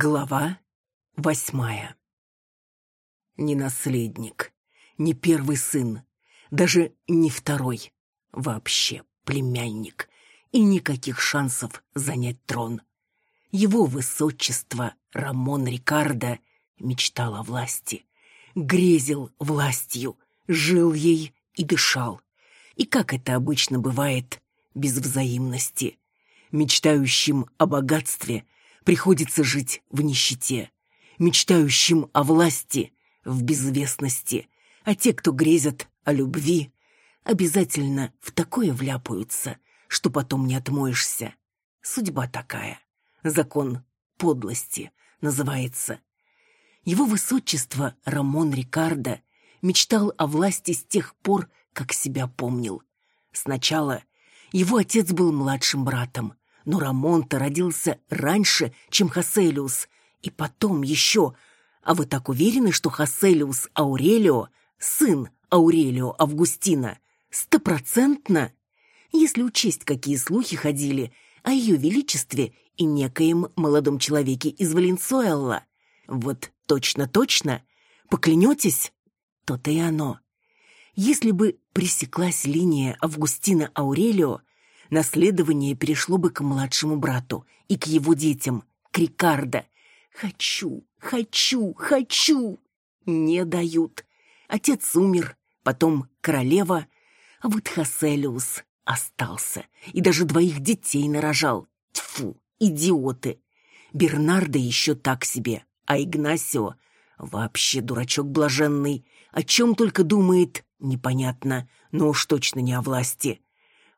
Глава восьмая Не наследник, не первый сын, даже не второй, вообще племянник, и никаких шансов занять трон. Его высочество Рамон Рикардо мечтал о власти, грезил властью, жил ей и дышал. И как это обычно бывает, без взаимности. Мечтающим о богатстве – приходится жить в нищете, мечтающим о власти в безвестности, а те, кто грезят о любви, обязательно в такое вляпаются, что потом не отмоешься. Судьба такая. Закон подлости называется. Его высочество Рамон Рикардо мечтал о власти с тех пор, как себя помнил. Сначала его отец был младшим братом, но Рамон-то родился раньше, чем Хаселиус, и потом еще. А вы так уверены, что Хаселиус Аурелио – сын Аурелио Августина? Стопроцентно? Если учесть, какие слухи ходили о ее величестве и некоем молодом человеке из Валенсуэлла. Вот точно-точно, поклянетесь? То-то и оно. Если бы пресеклась линия Августина Аурелио, наследование перешло бы к младшему брату и к его детям, к Рикардо. Хочу, хочу, хочу. Не дают. Отец умер, потом королева, а вот Хаселиус остался и даже двоих детей нарожал. Тьфу, идиоты. Бернардо еще так себе, а Игнасио вообще дурачок блаженный. О чем только думает, непонятно, но уж точно не о власти.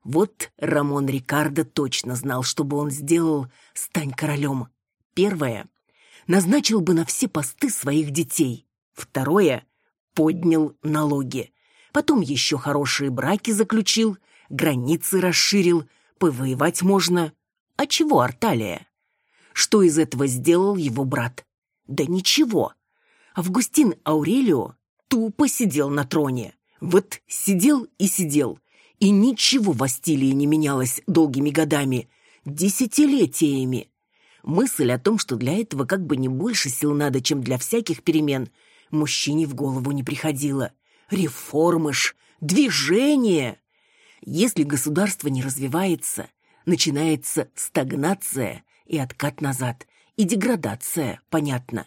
Вот Рамон Рикардо точно знал, что бы он сделал, стань королем. Первое. Назначил бы на все посты своих детей. Второе. Поднял налоги. Потом еще хорошие браки заключил, границы расширил, повоевать можно. А чего Арталия? Что из этого сделал его брат? Да ничего. Августин Аурелио тупо сидел на троне. Вот сидел и сидел – и ничего в Астилии не менялось долгими годами, десятилетиями. Мысль о том, что для этого как бы не больше сил надо, чем для всяких перемен, мужчине в голову не приходила. Реформы ж, движение! Если государство не развивается, начинается стагнация и откат назад, и деградация, понятно.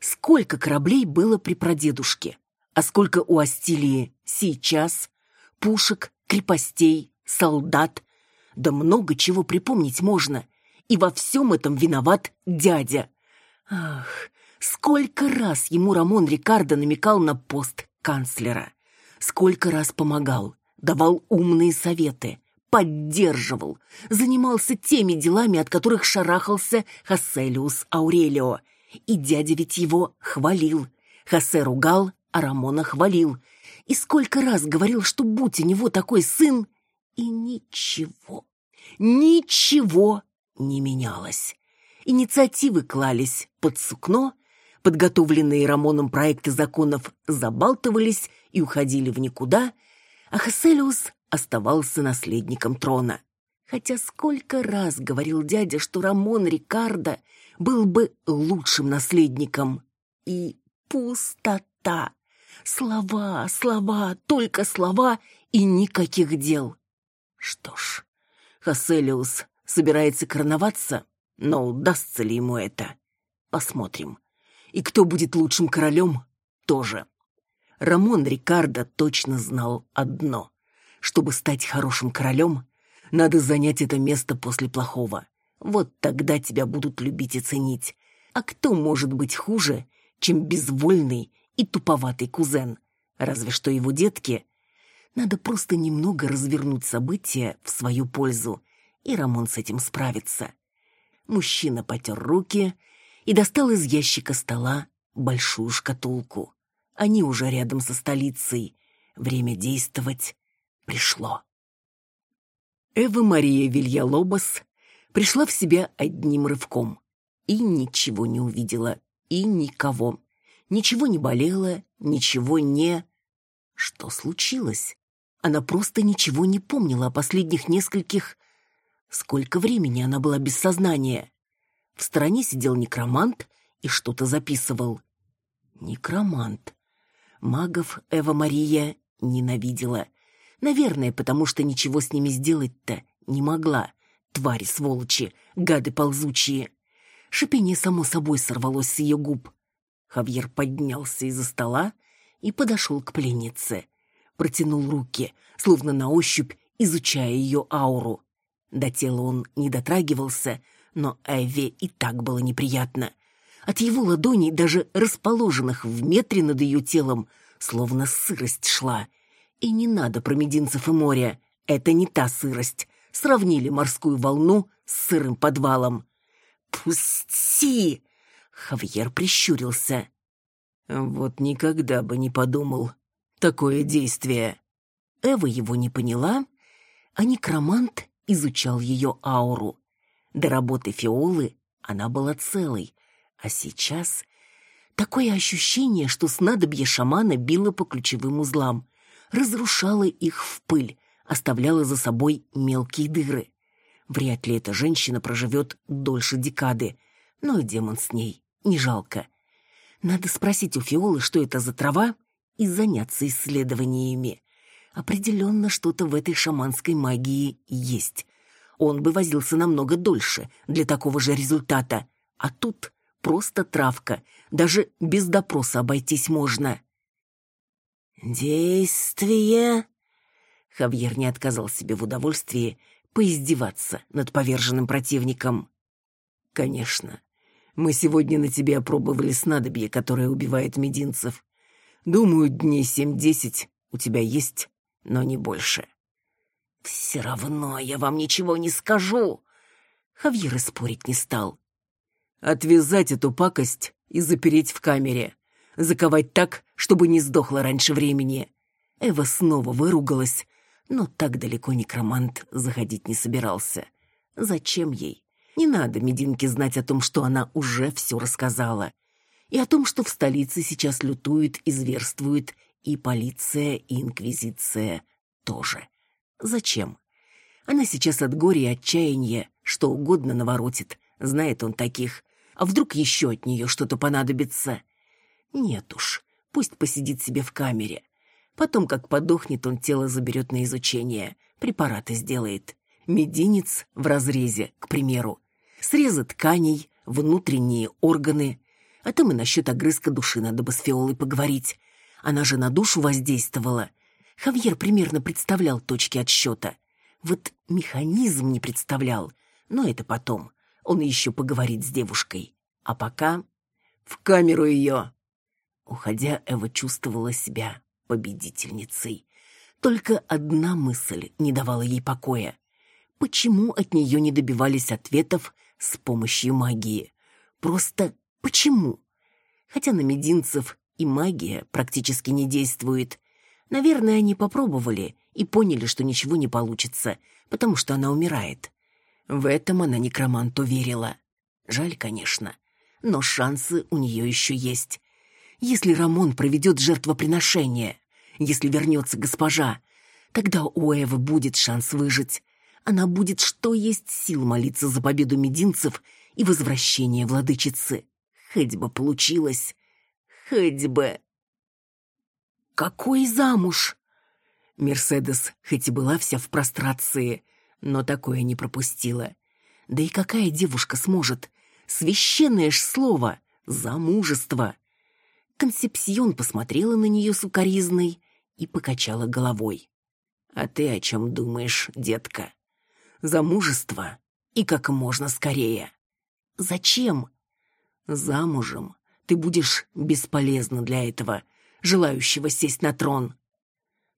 Сколько кораблей было при прадедушке, а сколько у Астилии сейчас, пушек, крепостей, солдат. Да много чего припомнить можно. И во всем этом виноват дядя. Ах, сколько раз ему Рамон Рикардо намекал на пост канцлера. Сколько раз помогал, давал умные советы, поддерживал, занимался теми делами, от которых шарахался Хасселиус Аурелио. И дядя ведь его хвалил. Хосе ругал, а Рамона хвалил. И сколько раз говорил, что будь у него такой сын, и ничего, ничего не менялось. Инициативы клались под сукно, подготовленные Рамоном проекты законов забалтывались и уходили в никуда, а Хаселиус оставался наследником трона. Хотя сколько раз говорил дядя, что Рамон Рикардо был бы лучшим наследником. И пустота. Слова, слова, только слова и никаких дел. Что ж, Хаселиус собирается короноваться, но удастся ли ему это? Посмотрим. И кто будет лучшим королем, тоже. Рамон Рикардо точно знал одно. Чтобы стать хорошим королем, надо занять это место после плохого. Вот тогда тебя будут любить и ценить. А кто может быть хуже, чем безвольный и туповатый кузен. Разве что его детки. Надо просто немного развернуть события в свою пользу, и Рамон с этим справится. Мужчина потер руки и достал из ящика стола большую шкатулку. Они уже рядом со столицей. Время действовать пришло. Эва Мария Вильялобос пришла в себя одним рывком и ничего не увидела, и никого. Ничего не болело, ничего не... Что случилось? Она просто ничего не помнила о последних нескольких... Сколько времени она была без сознания? В стороне сидел некромант и что-то записывал. Некромант. Магов Эва Мария ненавидела. Наверное, потому что ничего с ними сделать-то не могла. Твари сволочи, гады ползучие. Шипение само собой сорвалось с ее губ. Хавьер поднялся из-за стола и подошел к пленнице. Протянул руки, словно на ощупь, изучая ее ауру. До тела он не дотрагивался, но Эве и так было неприятно. От его ладоней, даже расположенных в метре над ее телом, словно сырость шла. И не надо про мединцев и море. Это не та сырость. Сравнили морскую волну с сырым подвалом. «Пусти!» Хавьер прищурился. «Вот никогда бы не подумал. Такое действие». Эва его не поняла, а некромант изучал ее ауру. До работы Фиолы она была целой, а сейчас такое ощущение, что снадобье шамана било по ключевым узлам, разрушало их в пыль, оставляло за собой мелкие дыры. Вряд ли эта женщина проживет дольше декады, но и демон с ней, не жалко. Надо спросить у Фиолы, что это за трава, и заняться исследованиями. Определенно что-то в этой шаманской магии есть. Он бы возился намного дольше для такого же результата. А тут просто травка. Даже без допроса обойтись можно. «Действие...» Хавьер не отказал себе в удовольствии поиздеваться над поверженным противником. «Конечно. Мы сегодня на тебе опробовали снадобье, которое убивает мединцев. Думаю, дней семь-десять у тебя есть, но не больше». «Все равно я вам ничего не скажу!» Хавьер спорить не стал. Отвязать эту пакость и запереть в камере. Заковать так, чтобы не сдохла раньше времени. Эва снова выругалась, но так далеко некромант заходить не собирался. Зачем ей? Не надо Мединке знать о том, что она уже все рассказала. И о том, что в столице сейчас лютует и зверствует и полиция, и инквизиция тоже. Зачем? Она сейчас от горя и отчаяния что угодно наворотит, знает он таких, а вдруг еще от нее что-то понадобится? Нет уж, пусть посидит себе в камере. Потом, как подохнет, он тело заберет на изучение, препараты сделает. Мединец в разрезе, к примеру. Срезы тканей, внутренние органы. А там и насчет огрызка души надо бы с Фиолой поговорить. Она же на душу воздействовала. Хавьер примерно представлял точки отсчета. Вот механизм не представлял, но это потом он еще поговорит с девушкой. А пока в камеру ее. Уходя, Эва чувствовала себя победительницей. Только одна мысль не давала ей покоя. Почему от нее не добивались ответов с помощью магии? Просто почему? Хотя на мединцев и магия практически не действует. Наверное, они попробовали и поняли, что ничего не получится, потому что она умирает. В этом она некроманту верила. Жаль, конечно, но шансы у нее еще есть. Если Рамон проведет жертвоприношение, если вернется госпожа, тогда у Эвы будет шанс выжить. Она будет что есть сил молиться за победу мединцев и возвращение владычицы. Хоть бы получилось. Хоть бы. Какой замуж? Мерседес хоть и была вся в прострации, но такое не пропустила. Да и какая девушка сможет? Священное ж слово! Замужество! Консепсион посмотрела на нее сукоризной и покачала головой. «А ты о чем думаешь, детка? Замужество и как можно скорее. Зачем? Замужем ты будешь бесполезна для этого, желающего сесть на трон.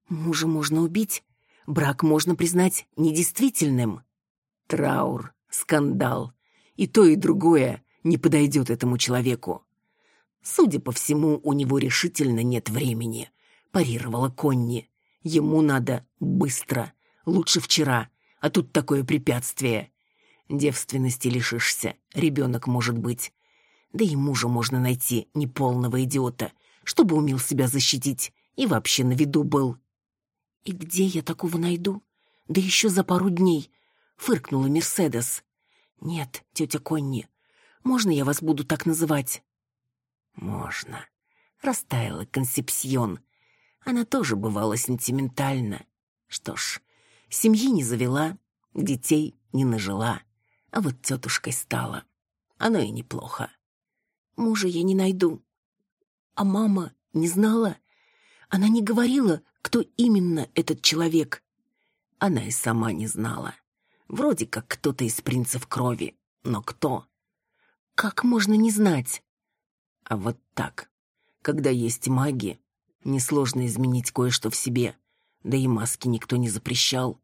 Мужа можно убить, брак можно признать недействительным. Траур, скандал. И то, и другое не подойдет этому человеку. Судя по всему, у него решительно нет времени, парировала Конни. Ему надо быстро, лучше вчера, а тут такое препятствие. Девственности лишишься, ребенок может быть. Да и мужа можно найти неполного идиота, чтобы умел себя защитить и вообще на виду был. «И где я такого найду? Да еще за пару дней!» — фыркнула Мерседес. «Нет, тетя Конни, Можно я вас буду так называть?» «Можно», — растаяла Консепсьон. Она тоже бывала сентиментальна. Что ж, семьи не завела, детей не нажила, а вот тетушкой стала. Оно и неплохо. Мужа я не найду. А мама не знала? Она не говорила, кто именно этот человек. Она и сама не знала. Вроде как кто-то из принцев крови, но кто? Как можно не знать? А вот так. Когда есть маги, несложно изменить кое-что в себе, да и маски никто не запрещал.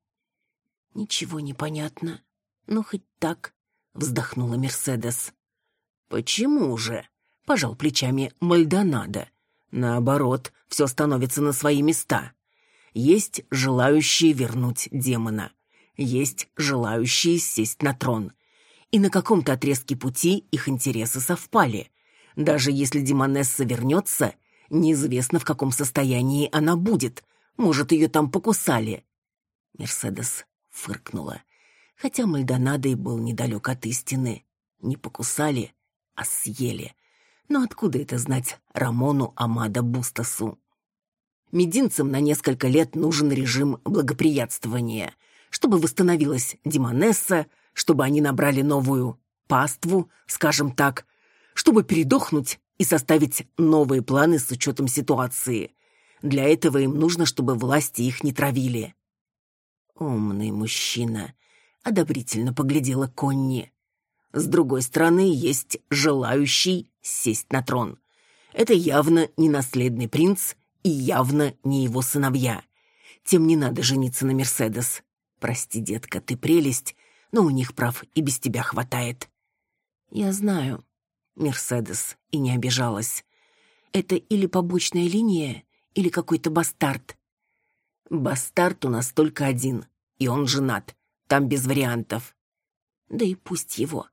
Ничего не понятно. Ну, хоть так, вздохнула Мерседес. Почему же? Пожал плечами Мальдонадо. Наоборот, все становится на свои места. Есть желающие вернуть демона. Есть желающие сесть на трон. И на каком-то отрезке пути их интересы совпали. Даже если Демонесса вернется, неизвестно, в каком состоянии она будет. Может, ее там покусали. Мерседес фыркнула. Хотя Мальдонадо и был недалек от истины. Не покусали, а съели. Но откуда это знать Рамону Амада Бустасу? Мединцам на несколько лет нужен режим благоприятствования, чтобы восстановилась Демонесса, чтобы они набрали новую паству, скажем так, чтобы передохнуть и составить новые планы с учетом ситуации. Для этого им нужно, чтобы власти их не травили. Умный мужчина, одобрительно поглядела Конни. С другой стороны, есть желающий сесть на трон. Это явно не наследный принц и явно не его сыновья. Тем не надо жениться на Мерседес. Прости, детка, ты прелесть, но у них прав и без тебя хватает. Я знаю. Мерседес и не обижалась. Это или побочная линия, или какой-то бастард. Бастард у нас только один, и он женат. Там без вариантов. Да и пусть его.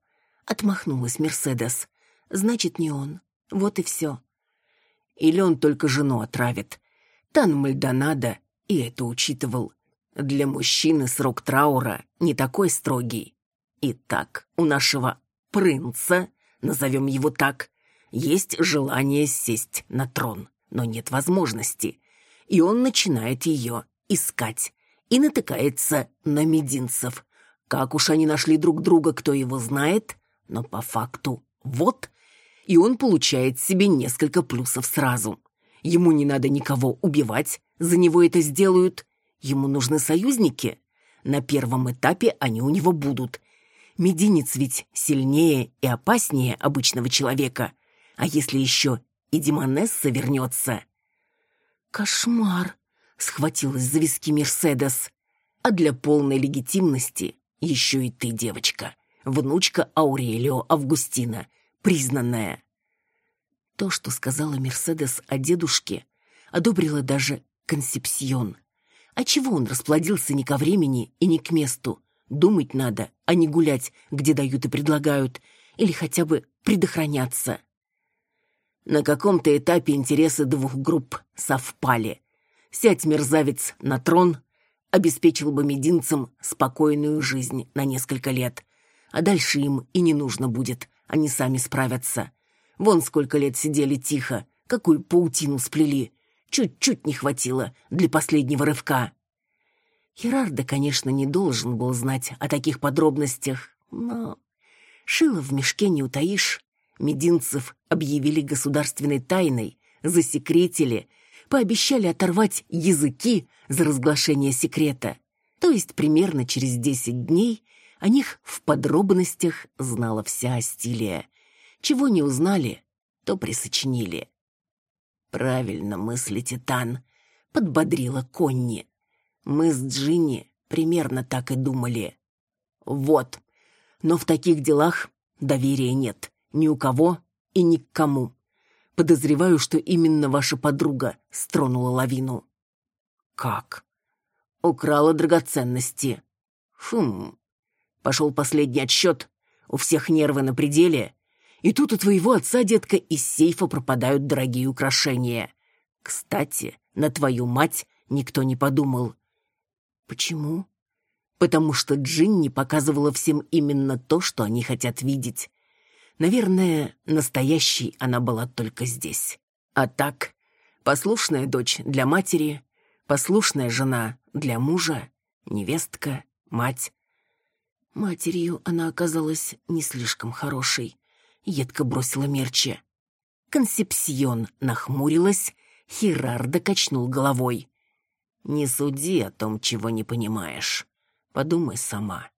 Отмахнулась Мерседес. Значит, не он. Вот и все. Или он только жену отравит. Тан Мальдонадо и это учитывал. Для мужчины срок траура не такой строгий. Итак, у нашего принца, назовем его так, есть желание сесть на трон, но нет возможности. И он начинает ее искать и натыкается на мединцев. Как уж они нашли друг друга, кто его знает, но по факту вот, и он получает себе несколько плюсов сразу. Ему не надо никого убивать, за него это сделают, Ему нужны союзники. На первом этапе они у него будут. Мединец ведь сильнее и опаснее обычного человека. А если еще и Демонесса вернется? Кошмар! Схватилась за виски Мерседес. А для полной легитимности еще и ты, девочка. Внучка Аурелио Августина, признанная. То, что сказала Мерседес о дедушке, одобрила даже Консепсьон. А чего он расплодился не ко времени и не к месту? Думать надо, а не гулять, где дают и предлагают, или хотя бы предохраняться. На каком-то этапе интересы двух групп совпали. Сядь, мерзавец, на трон, обеспечил бы мединцам спокойную жизнь на несколько лет. А дальше им и не нужно будет, они сами справятся. Вон сколько лет сидели тихо, какую паутину сплели. Чуть-чуть не хватило для последнего рывка. Херардо, конечно, не должен был знать о таких подробностях, но... Шило в мешке не утаишь. Мединцев объявили государственной тайной, засекретили, пообещали оторвать языки за разглашение секрета. То есть примерно через десять дней о них в подробностях знала вся Астилия. Чего не узнали, то присочинили. «Правильно мыслите, Тан», — подбодрила Конни. «Мы с Джинни примерно так и думали». «Вот. Но в таких делах доверия нет. Ни у кого и ни к кому. Подозреваю, что именно ваша подруга стронула лавину». «Как?» «Украла драгоценности». «Хм. Пошел последний отсчет. У всех нервы на пределе. И тут у твоего отца, детка, из сейфа пропадают дорогие украшения. Кстати, на твою мать никто не подумал. Почему? Потому что Джинни показывала всем именно то, что они хотят видеть. Наверное, настоящей она была только здесь. А так, послушная дочь для матери, послушная жена для мужа, невестка, мать. Матерью она оказалась не слишком хорошей. Едко бросила Мерча. Консепсион нахмурилась, Херардо качнул головой. «Не суди о том, чего не понимаешь. Подумай сама.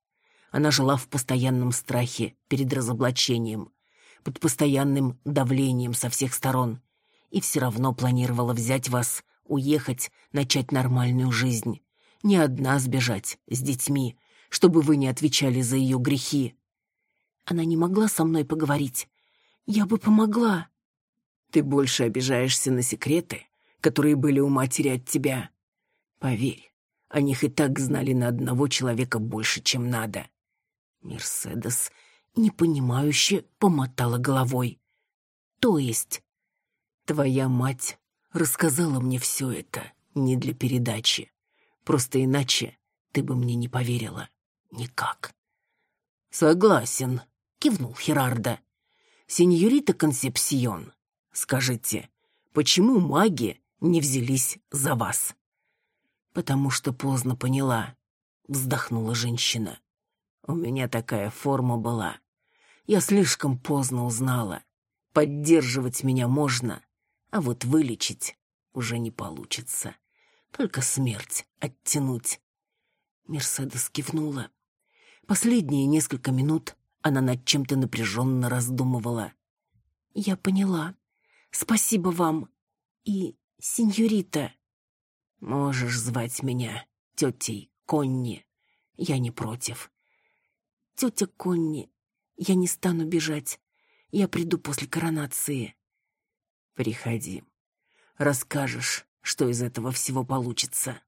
Она жила в постоянном страхе перед разоблачением, под постоянным давлением со всех сторон, и все равно планировала взять вас, уехать, начать нормальную жизнь. Не одна сбежать, с детьми, чтобы вы не отвечали за ее грехи. Она не могла со мной поговорить. Я бы помогла. Ты больше обижаешься на секреты, которые были у матери от тебя. Поверь, о них и так знали на одного человека больше, чем надо. Мерседес непонимающе помотала головой. То есть, твоя мать рассказала мне все это не для передачи. Просто иначе ты бы мне не поверила. Никак. Согласен, кивнул Херарда. Сеньорита Консепсион, скажите, почему маги не взялись за вас? Потому что поздно поняла, вздохнула женщина. У меня такая форма была. Я слишком поздно узнала. Поддерживать меня можно, а вот вылечить уже не получится. Только смерть оттянуть. Мерседес кивнула. Последние несколько минут она над чем-то напряженно раздумывала. «Я поняла. Спасибо вам. И, сеньорита...» «Можешь звать меня тетей Конни. Я не против». «Тетя Конни, я не стану бежать. Я приду после коронации». «Приходи. Расскажешь, что из этого всего получится».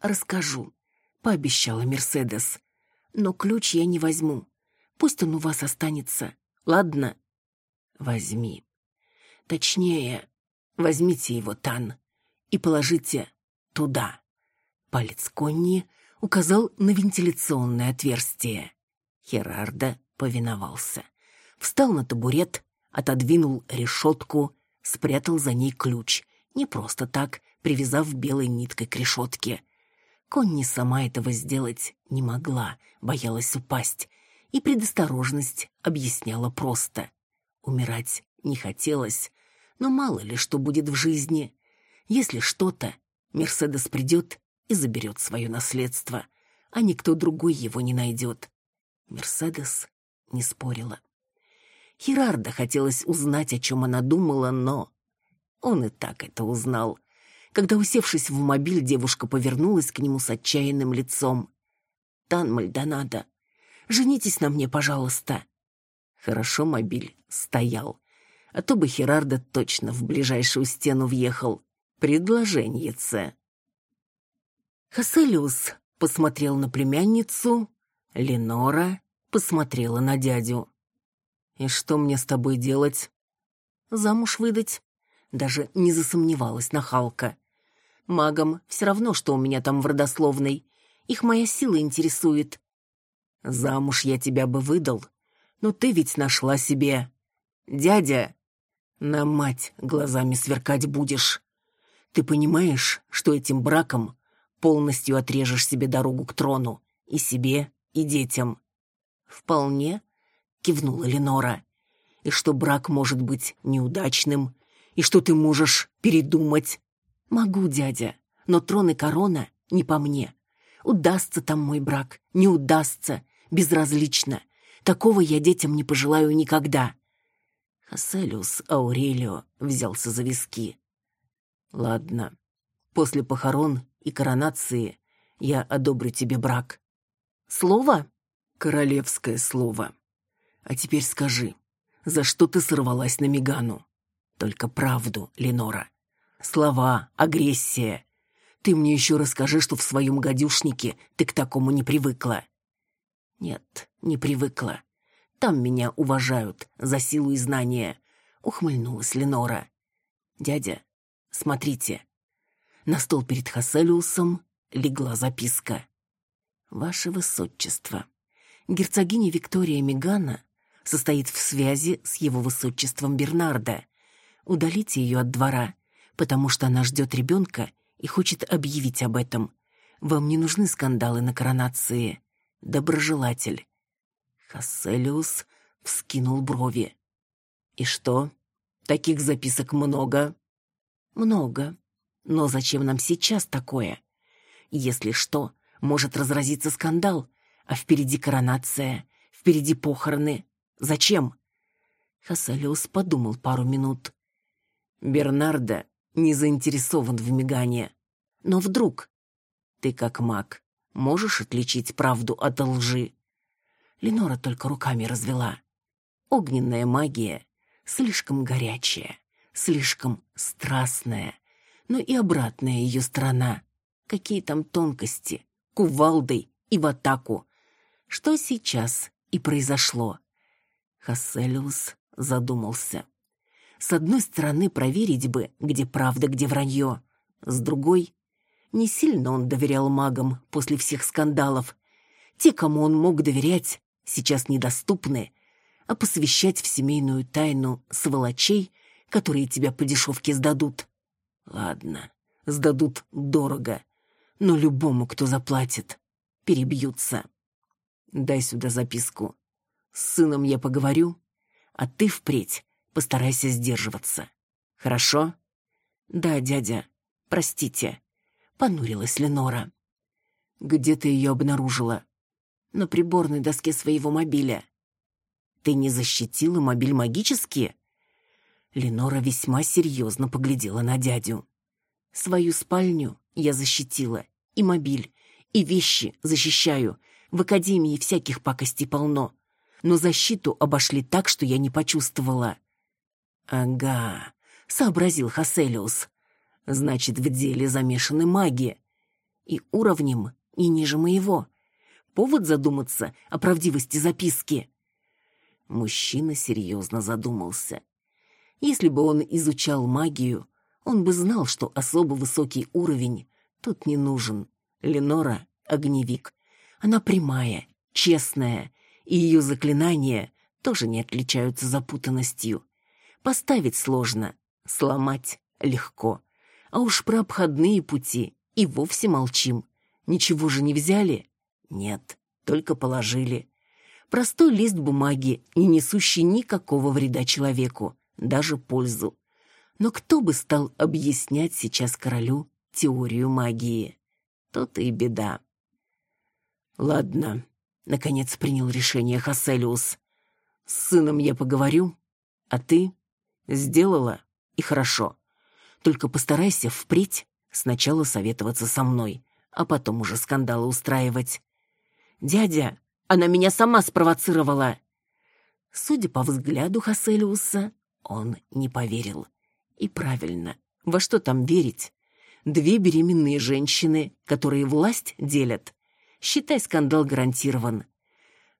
«Расскажу», — пообещала Мерседес. «Но ключ я не возьму. Пусть он у вас останется. Ладно?» «Возьми. Точнее, возьмите его, Тан, и положите туда». Палец Конни указал на вентиляционное отверстие. Херарда повиновался. Встал на табурет, отодвинул решетку, спрятал за ней ключ. Не просто так, привязав белой ниткой к решетке. Конни сама этого сделать не могла, боялась упасть. И предосторожность объясняла просто. Умирать не хотелось, но мало ли что будет в жизни. Если что-то, Мерседес придет и заберет свое наследство, а никто другой его не найдет. Мерседес не спорила. Херарда хотелось узнать, о чем она думала, но он и так это узнал. Когда, усевшись в мобиль, девушка повернулась к нему с отчаянным лицом. «Тан Мальдонадо, женитесь на мне, пожалуйста». Хорошо мобиль стоял, а то бы Херарда точно в ближайшую стену въехал. Предложеньице. Хаселиус посмотрел на племянницу, Ленора посмотрела на дядю. «И что мне с тобой делать?» «Замуж выдать?» Даже не засомневалась нахалка. «Магам все равно, что у меня там в родословной. Их моя сила интересует». «Замуж я тебя бы выдал, но ты ведь нашла себе...» «Дядя!» «На мать глазами сверкать будешь. Ты понимаешь, что этим браком полностью отрежешь себе дорогу к трону, и себе, и детям. Вполне, кивнула Ленора. И что брак может быть неудачным, и что ты можешь передумать. Могу, дядя, но трон и корона не по мне. Удастся там мой брак, не удастся, безразлично. Такого я детям не пожелаю никогда. Хаселиус Аурелио взялся за виски. Ладно, после похорон и коронации я одобрю тебе брак. Слово? Королевское слово. А теперь скажи, за что ты сорвалась на Мигану? Только правду, Ленора. Слова, агрессия. Ты мне еще расскажи, что в своем гадюшнике ты к такому не привыкла. Нет, не привыкла. Там меня уважают за силу и знания. Ухмыльнулась Ленора. Дядя, смотрите. На стол перед Хаселиусом легла записка. «Ваше Высочество, герцогиня Виктория Мегана состоит в связи с его высочеством Бернарда. Удалите ее от двора, потому что она ждет ребенка и хочет объявить об этом. Вам не нужны скандалы на коронации. Доброжелатель. Хасселиус вскинул брови. И что? Таких записок много? Много. Но зачем нам сейчас такое? Если что, может разразиться скандал, а впереди коронация, впереди похороны. Зачем? Хасалиус подумал пару минут. Бернардо не заинтересован в мигане. Но вдруг ты, как маг, можешь отличить правду от лжи? Ленора только руками развела. Огненная магия слишком горячая, слишком страстная, но и обратная ее сторона. Какие там тонкости, кувалдой и в атаку. Что сейчас и произошло. Хасселиус задумался. С одной стороны, проверить бы, где правда, где вранье. С другой, не сильно он доверял магам после всех скандалов. Те, кому он мог доверять, сейчас недоступны, а посвящать в семейную тайну сволочей, которые тебя по дешевке сдадут. Ладно, сдадут дорого, но любому, кто заплатит, перебьются. Дай сюда записку. С сыном я поговорю, а ты впредь постарайся сдерживаться. Хорошо? Да, дядя, простите, понурилась Ленора. Где ты ее обнаружила? На приборной доске своего мобиля. Ты не защитила мобиль магически? Ленора весьма серьезно поглядела на дядю. Свою спальню я защитила, и мобиль, и вещи защищаю. В академии всяких пакостей полно. Но защиту обошли так, что я не почувствовала. Ага, сообразил Хаселиус. Значит, в деле замешаны маги. И уровнем не ниже моего. Повод задуматься о правдивости записки. Мужчина серьезно задумался. Если бы он изучал магию, он бы знал, что особо высокий уровень тут не нужен. Ленора — огневик. Она прямая, честная, и ее заклинания тоже не отличаются запутанностью. Поставить сложно, сломать легко. А уж про обходные пути и вовсе молчим. Ничего же не взяли? Нет, только положили. Простой лист бумаги, не несущий никакого вреда человеку, даже пользу. Но кто бы стал объяснять сейчас королю теорию магии? То-то и беда. Ладно, наконец принял решение Хаселиус. С сыном я поговорю, а ты сделала и хорошо. Только постарайся впредь сначала советоваться со мной, а потом уже скандалы устраивать. Дядя, она меня сама спровоцировала. Судя по взгляду Хаселиуса, он не поверил. И правильно. Во что там верить? Две беременные женщины, которые власть делят. Считай, скандал гарантирован.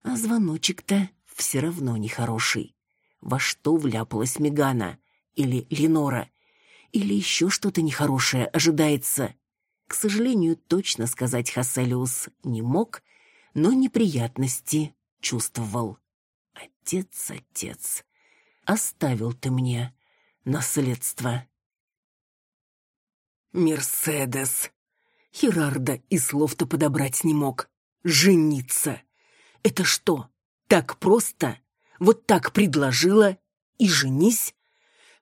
А звоночек-то все равно нехороший. Во что вляпалась Мегана? Или Ленора? Или еще что-то нехорошее ожидается? К сожалению, точно сказать Хаселиус не мог, но неприятности чувствовал. Отец, отец, оставил ты мне наследство. Мерседес. Херарда и слов-то подобрать не мог. Жениться. Это что, так просто? Вот так предложила и женись?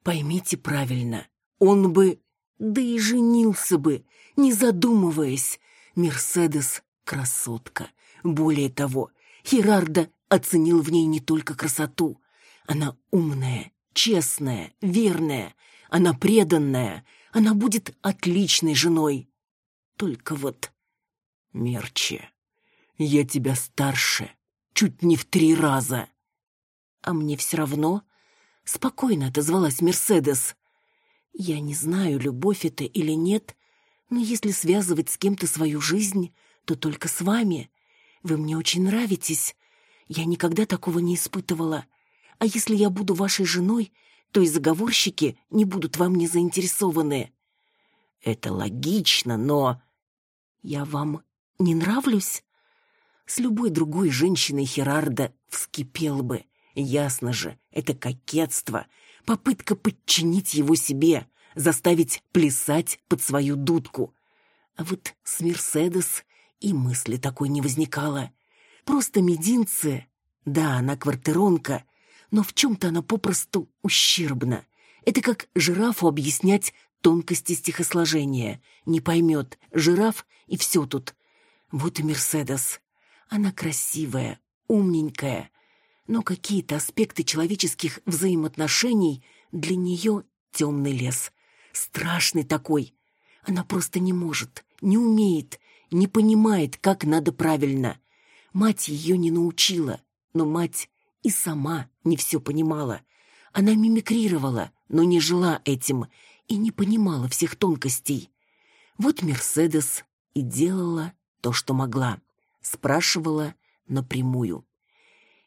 Поймите правильно, он бы, да и женился бы, не задумываясь. Мерседес — красотка, более того, Херарда оценил в ней не только красоту. Она умная, честная, верная, она преданная, она будет отличной женой. Только вот... Мерчи, я тебя старше, чуть не в три раза. А мне все равно... Спокойно отозвалась Мерседес. Я не знаю, любовь это или нет, но если связывать с кем-то свою жизнь, то только с вами. Вы мне очень нравитесь. Я никогда такого не испытывала. А если я буду вашей женой, то и заговорщики не будут вам не заинтересованы. Это логично, но... Я вам не нравлюсь? С любой другой женщиной Херарда вскипел бы, Ясно же, это кокетство, попытка подчинить его себе, заставить плясать под свою дудку. А вот с Мерседес и мысли такой не возникало. Просто мединцы. Да, она квартиронка, но в чем-то она попросту ущербна. Это как жирафу объяснять тонкости стихосложения. Не поймет жираф, и все тут. Вот и Мерседес. Она красивая, умненькая, но какие-то аспекты человеческих взаимоотношений для нее темный лес. Страшный такой. Она просто не может, не умеет, не понимает, как надо правильно. Мать ее не научила, но мать и сама не все понимала. Она мимикрировала, но не жила этим и не понимала всех тонкостей. Вот Мерседес и делала то, что могла. Спрашивала напрямую.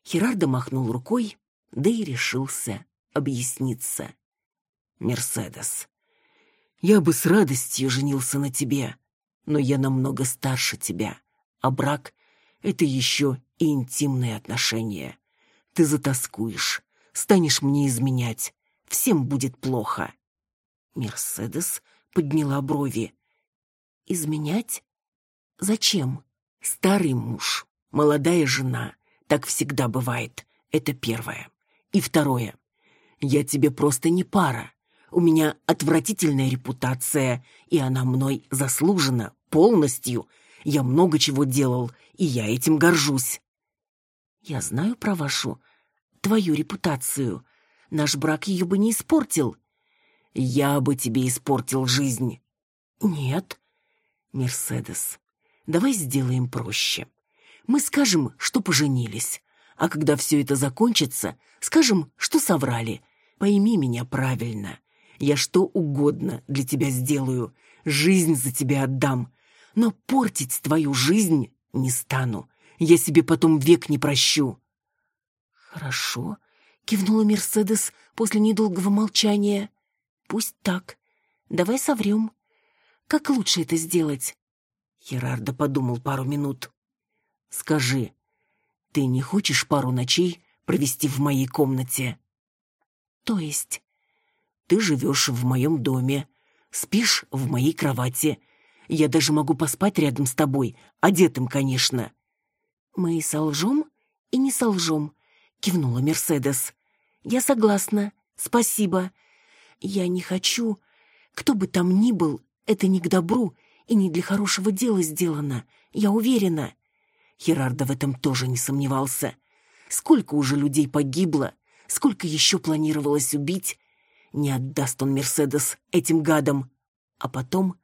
Херардо махнул рукой, да и решился объясниться. «Мерседес, я бы с радостью женился на тебе, но я намного старше тебя, а брак — это еще и интимные отношения. Ты затаскуешь, станешь мне изменять, всем будет плохо». Мерседес подняла брови. «Изменять? Зачем? Старый муж, молодая жена, так всегда бывает. Это первое. И второе. Я тебе просто не пара. У меня отвратительная репутация, и она мной заслужена полностью. Я много чего делал, и я этим горжусь. Я знаю про вашу, твою репутацию. Наш брак ее бы не испортил. Я бы тебе испортил жизнь. Нет. Мерседес, давай сделаем проще мы скажем, что поженились. А когда все это закончится, скажем, что соврали. Пойми меня правильно. Я что угодно для тебя сделаю, жизнь за тебя отдам. Но портить твою жизнь не стану. Я себе потом век не прощу. Хорошо, кивнула Мерседес после недолгого молчания. Пусть так. Давай соврем. Как лучше это сделать? Херардо подумал пару минут. Скажи, ты не хочешь пару ночей провести в моей комнате? То есть? Ты живешь в моем доме, спишь в моей кровати. Я даже могу поспать рядом с тобой, одетым, конечно. Мы и солжем, и не солжем, кивнула Мерседес. Я согласна, спасибо. Я не хочу. Кто бы там ни был, это не к добру и не для хорошего дела сделано, я уверена. Херардо в этом тоже не сомневался. Сколько уже людей погибло, сколько еще планировалось убить. Не отдаст он Мерседес этим гадам. А потом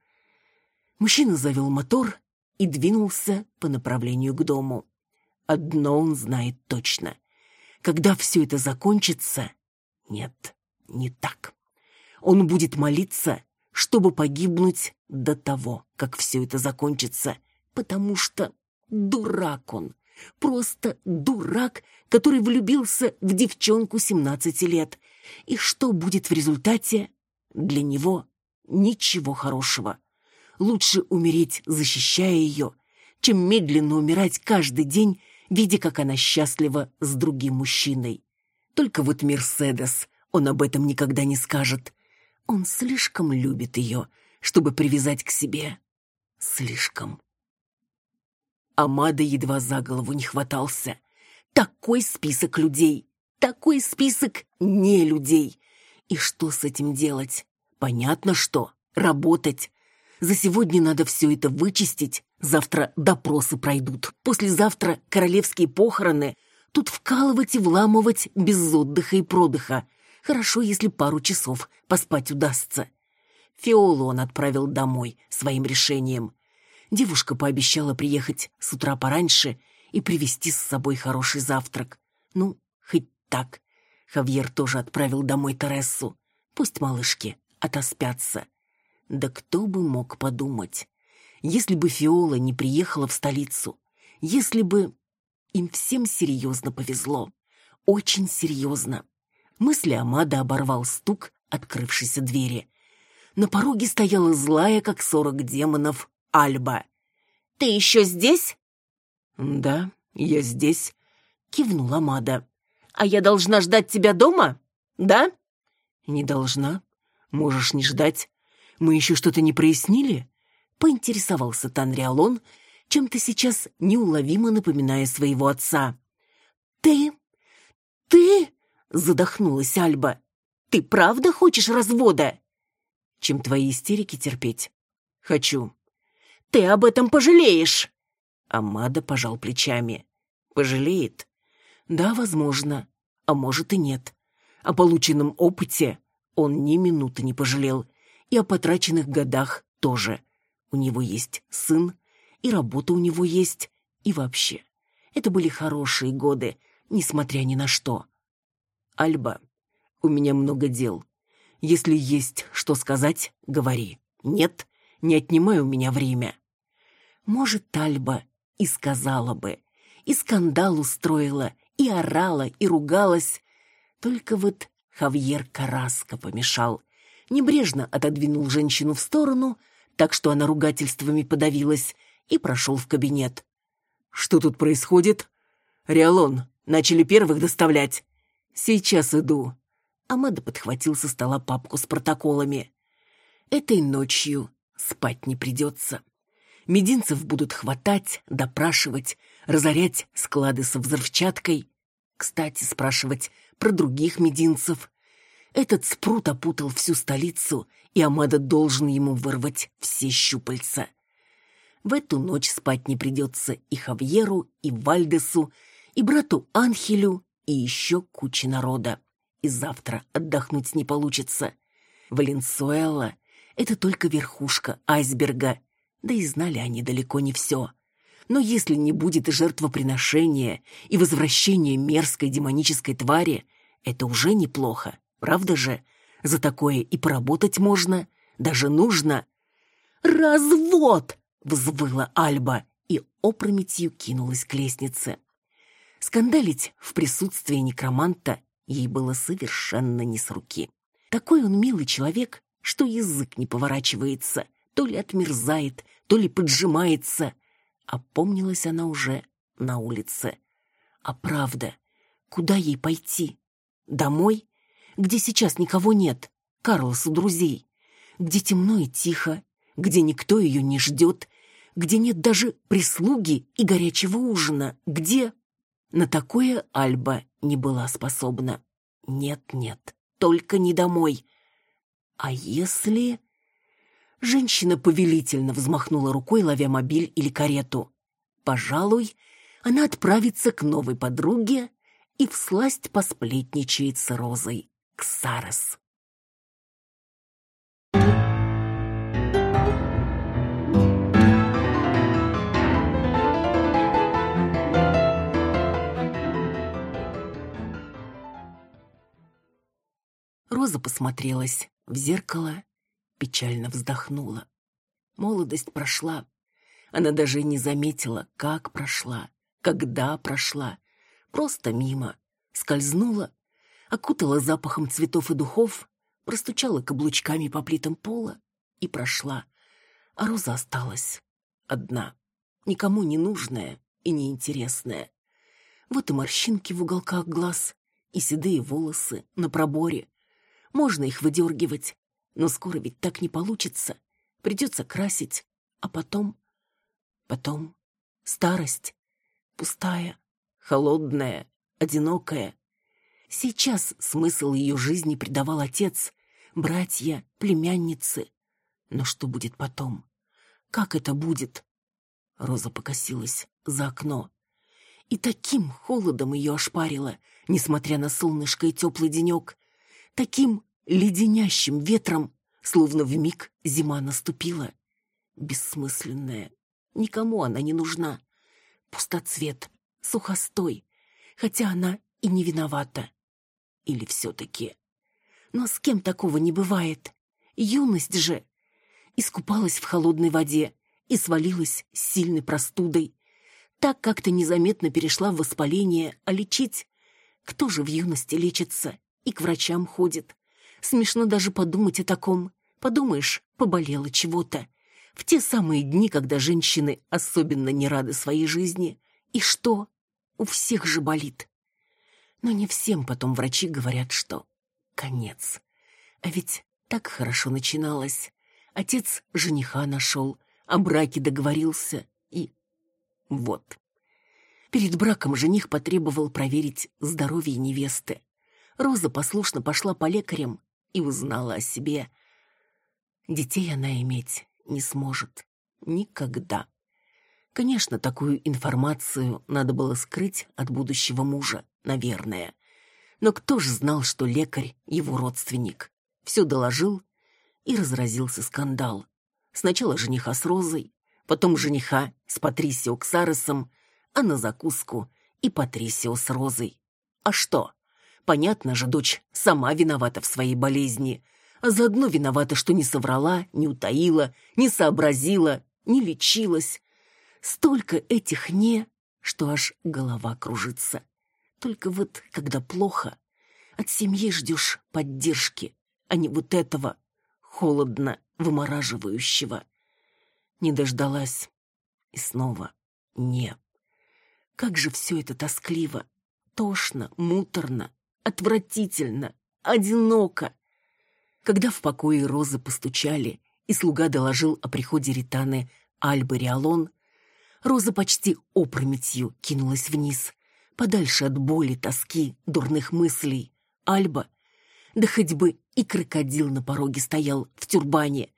мужчина завел мотор и двинулся по направлению к дому. Одно он знает точно. Когда все это закончится... Нет, не так. Он будет молиться, чтобы погибнуть до того, как все это закончится, потому что Дурак он. Просто дурак, который влюбился в девчонку 17 лет. И что будет в результате? Для него ничего хорошего. Лучше умереть, защищая ее, чем медленно умирать каждый день, видя, как она счастлива с другим мужчиной. Только вот Мерседес, он об этом никогда не скажет. Он слишком любит ее, чтобы привязать к себе. Слишком. Амада едва за голову не хватался. Такой список людей, такой список не людей. И что с этим делать? Понятно что. Работать. За сегодня надо все это вычистить. Завтра допросы пройдут. Послезавтра королевские похороны. Тут вкалывать и вламывать без отдыха и продыха. Хорошо, если пару часов поспать удастся. Фиолу он отправил домой своим решением. Девушка пообещала приехать с утра пораньше и привезти с собой хороший завтрак. Ну, хоть так. Хавьер тоже отправил домой Тересу. Пусть малышки отоспятся. Да кто бы мог подумать, если бы Фиола не приехала в столицу, если бы... Им всем серьезно повезло. Очень серьезно. Мысли Амада оборвал стук открывшейся двери. На пороге стояла злая, как сорок демонов, Альба. «Ты еще здесь?» «Да, я здесь», — кивнула Мада. А я должна ждать тебя дома? Да? Не должна. Можешь не ждать. Мы еще что-то не прояснили? Поинтересовался Танриалон, чем-то сейчас неуловимо напоминая своего отца. Ты? Ты? Задохнулась Альба. Ты правда хочешь развода? Чем твои истерики терпеть? Хочу. Ты об этом пожалеешь. Амада пожал плечами. Пожалеет? Да, возможно. А может и нет. О полученном опыте он ни минуты не пожалел. И о потраченных годах тоже. У него есть сын, и работа у него есть, и вообще. Это были хорошие годы, несмотря ни на что. Альба, у меня много дел. Если есть что сказать, говори. Нет, не отнимай у меня время. Может, Альба и сказала бы, и скандал устроила, и орала, и ругалась. Только вот Хавьер Караско помешал. Небрежно отодвинул женщину в сторону, так что она ругательствами подавилась, и прошел в кабинет. «Что тут происходит?» «Риалон, начали первых доставлять». «Сейчас иду». Амада подхватил со стола папку с протоколами. «Этой ночью спать не придется. Мединцев будут хватать, допрашивать, разорять склады со взрывчаткой. Кстати, спрашивать про других мединцев. Этот спрут опутал всю столицу, и Амада должен ему вырвать все щупальца. В эту ночь спать не придется и Хавьеру, и Вальдесу, и брату Анхелю, и еще куче народа. И завтра отдохнуть не получится. Валенсуэла — это только верхушка айсберга, да и знали они далеко не все. Но если не будет и жертвоприношения, и возвращения мерзкой демонической твари, это уже неплохо, правда же? За такое и поработать можно, даже нужно. «Развод!» — взвыла Альба и опрометью кинулась к лестнице. Скандалить в присутствии некроманта ей было совершенно не с руки. Такой он милый человек, что язык не поворачивается, то ли отмерзает, то ли поджимается. Опомнилась она уже на улице. А правда, куда ей пойти? Домой? Где сейчас никого нет? Карлос у друзей. Где темно и тихо, где никто ее не ждет, где нет даже прислуги и горячего ужина, где... На такое Альба не была способна. Нет-нет, только не домой. А если... Женщина повелительно взмахнула рукой, ловя мобиль или карету. Пожалуй, она отправится к новой подруге и всласть посплетничает с Розой Ксарес. Роза посмотрелась в зеркало, печально вздохнула. Молодость прошла. Она даже не заметила, как прошла, когда прошла. Просто мимо. Скользнула, окутала запахом цветов и духов, простучала каблучками по плитам пола и прошла. А Роза осталась одна, никому не нужная и неинтересная. Вот и морщинки в уголках глаз, и седые волосы на проборе, можно их выдергивать, но скоро ведь так не получится. Придется красить, а потом... Потом старость. Пустая, холодная, одинокая. Сейчас смысл ее жизни придавал отец, братья, племянницы. Но что будет потом? Как это будет? Роза покосилась за окно. И таким холодом ее ошпарило, несмотря на солнышко и теплый денек таким леденящим ветром, словно в миг зима наступила. Бессмысленная. Никому она не нужна. Пустоцвет, сухостой, хотя она и не виновата. Или все-таки? Но с кем такого не бывает? Юность же. Искупалась в холодной воде и свалилась с сильной простудой. Так как-то незаметно перешла в воспаление, а лечить? Кто же в юности лечится? и к врачам ходит. Смешно даже подумать о таком. Подумаешь, поболело чего-то. В те самые дни, когда женщины особенно не рады своей жизни. И что? У всех же болит. Но не всем потом врачи говорят, что конец. А ведь так хорошо начиналось. Отец жениха нашел, о браке договорился и... Вот. Перед браком жених потребовал проверить здоровье невесты. Роза послушно пошла по лекарям и узнала о себе. Детей она иметь не сможет. Никогда. Конечно, такую информацию надо было скрыть от будущего мужа, наверное. Но кто ж знал, что лекарь — его родственник? Все доложил, и разразился скандал. Сначала жениха с Розой, потом жениха с Патрисио Ксаресом, а на закуску и Патрисио с Розой. А что? Понятно же, дочь сама виновата в своей болезни, а заодно виновата, что не соврала, не утаила, не сообразила, не лечилась. Столько этих «не», что аж голова кружится. Только вот, когда плохо, от семьи ждешь поддержки, а не вот этого холодно вымораживающего. Не дождалась. И снова «не». Как же все это тоскливо, тошно, муторно, отвратительно, одиноко. Когда в покое Розы постучали, и слуга доложил о приходе Ританы Альбы Риалон, Роза почти опрометью кинулась вниз, подальше от боли, тоски, дурных мыслей. Альба, да хоть бы и крокодил на пороге стоял в тюрбане.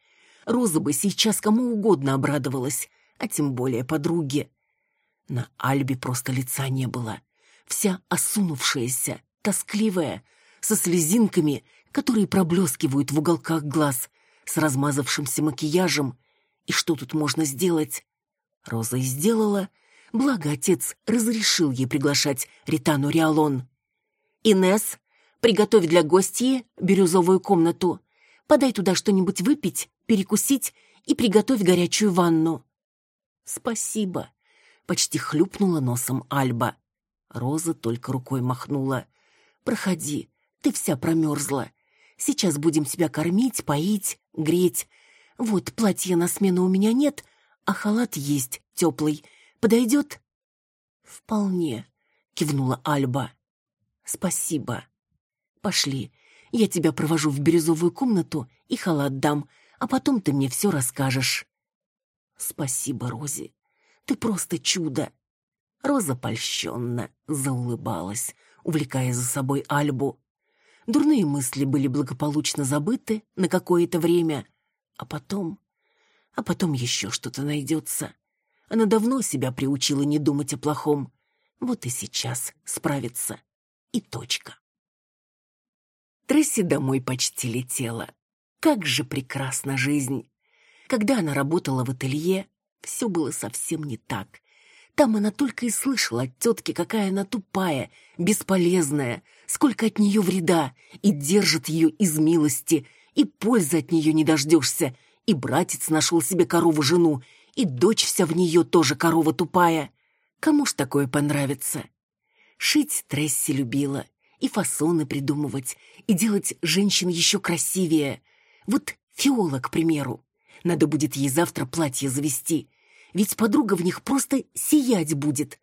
Роза бы сейчас кому угодно обрадовалась, а тем более подруге. На Альбе просто лица не было. Вся осунувшаяся, тоскливая, со слезинками, которые проблескивают в уголках глаз, с размазавшимся макияжем. И что тут можно сделать? Роза и сделала, благо отец разрешил ей приглашать Ритану Риалон. «Инесс, приготовь для гостей бирюзовую комнату. Подай туда что-нибудь выпить, перекусить и приготовь горячую ванну». «Спасибо», — почти хлюпнула носом Альба. Роза только рукой махнула. «Проходи, ты вся промерзла. Сейчас будем тебя кормить, поить, греть. Вот платья на смену у меня нет, а халат есть, теплый. Подойдет?» «Вполне», — кивнула Альба. «Спасибо. Пошли, я тебя провожу в бирюзовую комнату и халат дам, а потом ты мне все расскажешь». «Спасибо, Рози. Ты просто чудо!» Роза польщенно заулыбалась, увлекая за собой Альбу. Дурные мысли были благополучно забыты на какое-то время, а потом... А потом еще что-то найдется. Она давно себя приучила не думать о плохом. Вот и сейчас справится. И точка. Тресси домой почти летела. Как же прекрасна жизнь! Когда она работала в ателье, все было совсем не так. Там она только и слышала от тетки, какая она тупая, бесполезная, сколько от нее вреда, и держит ее из милости, и пользы от нее не дождешься, и братец нашел себе корову-жену, и дочь вся в нее тоже корова тупая. Кому ж такое понравится? Шить Тресси любила, и фасоны придумывать, и делать женщин еще красивее. Вот Фиола, к примеру. Надо будет ей завтра платье завести, ведь подруга в них просто сиять будет.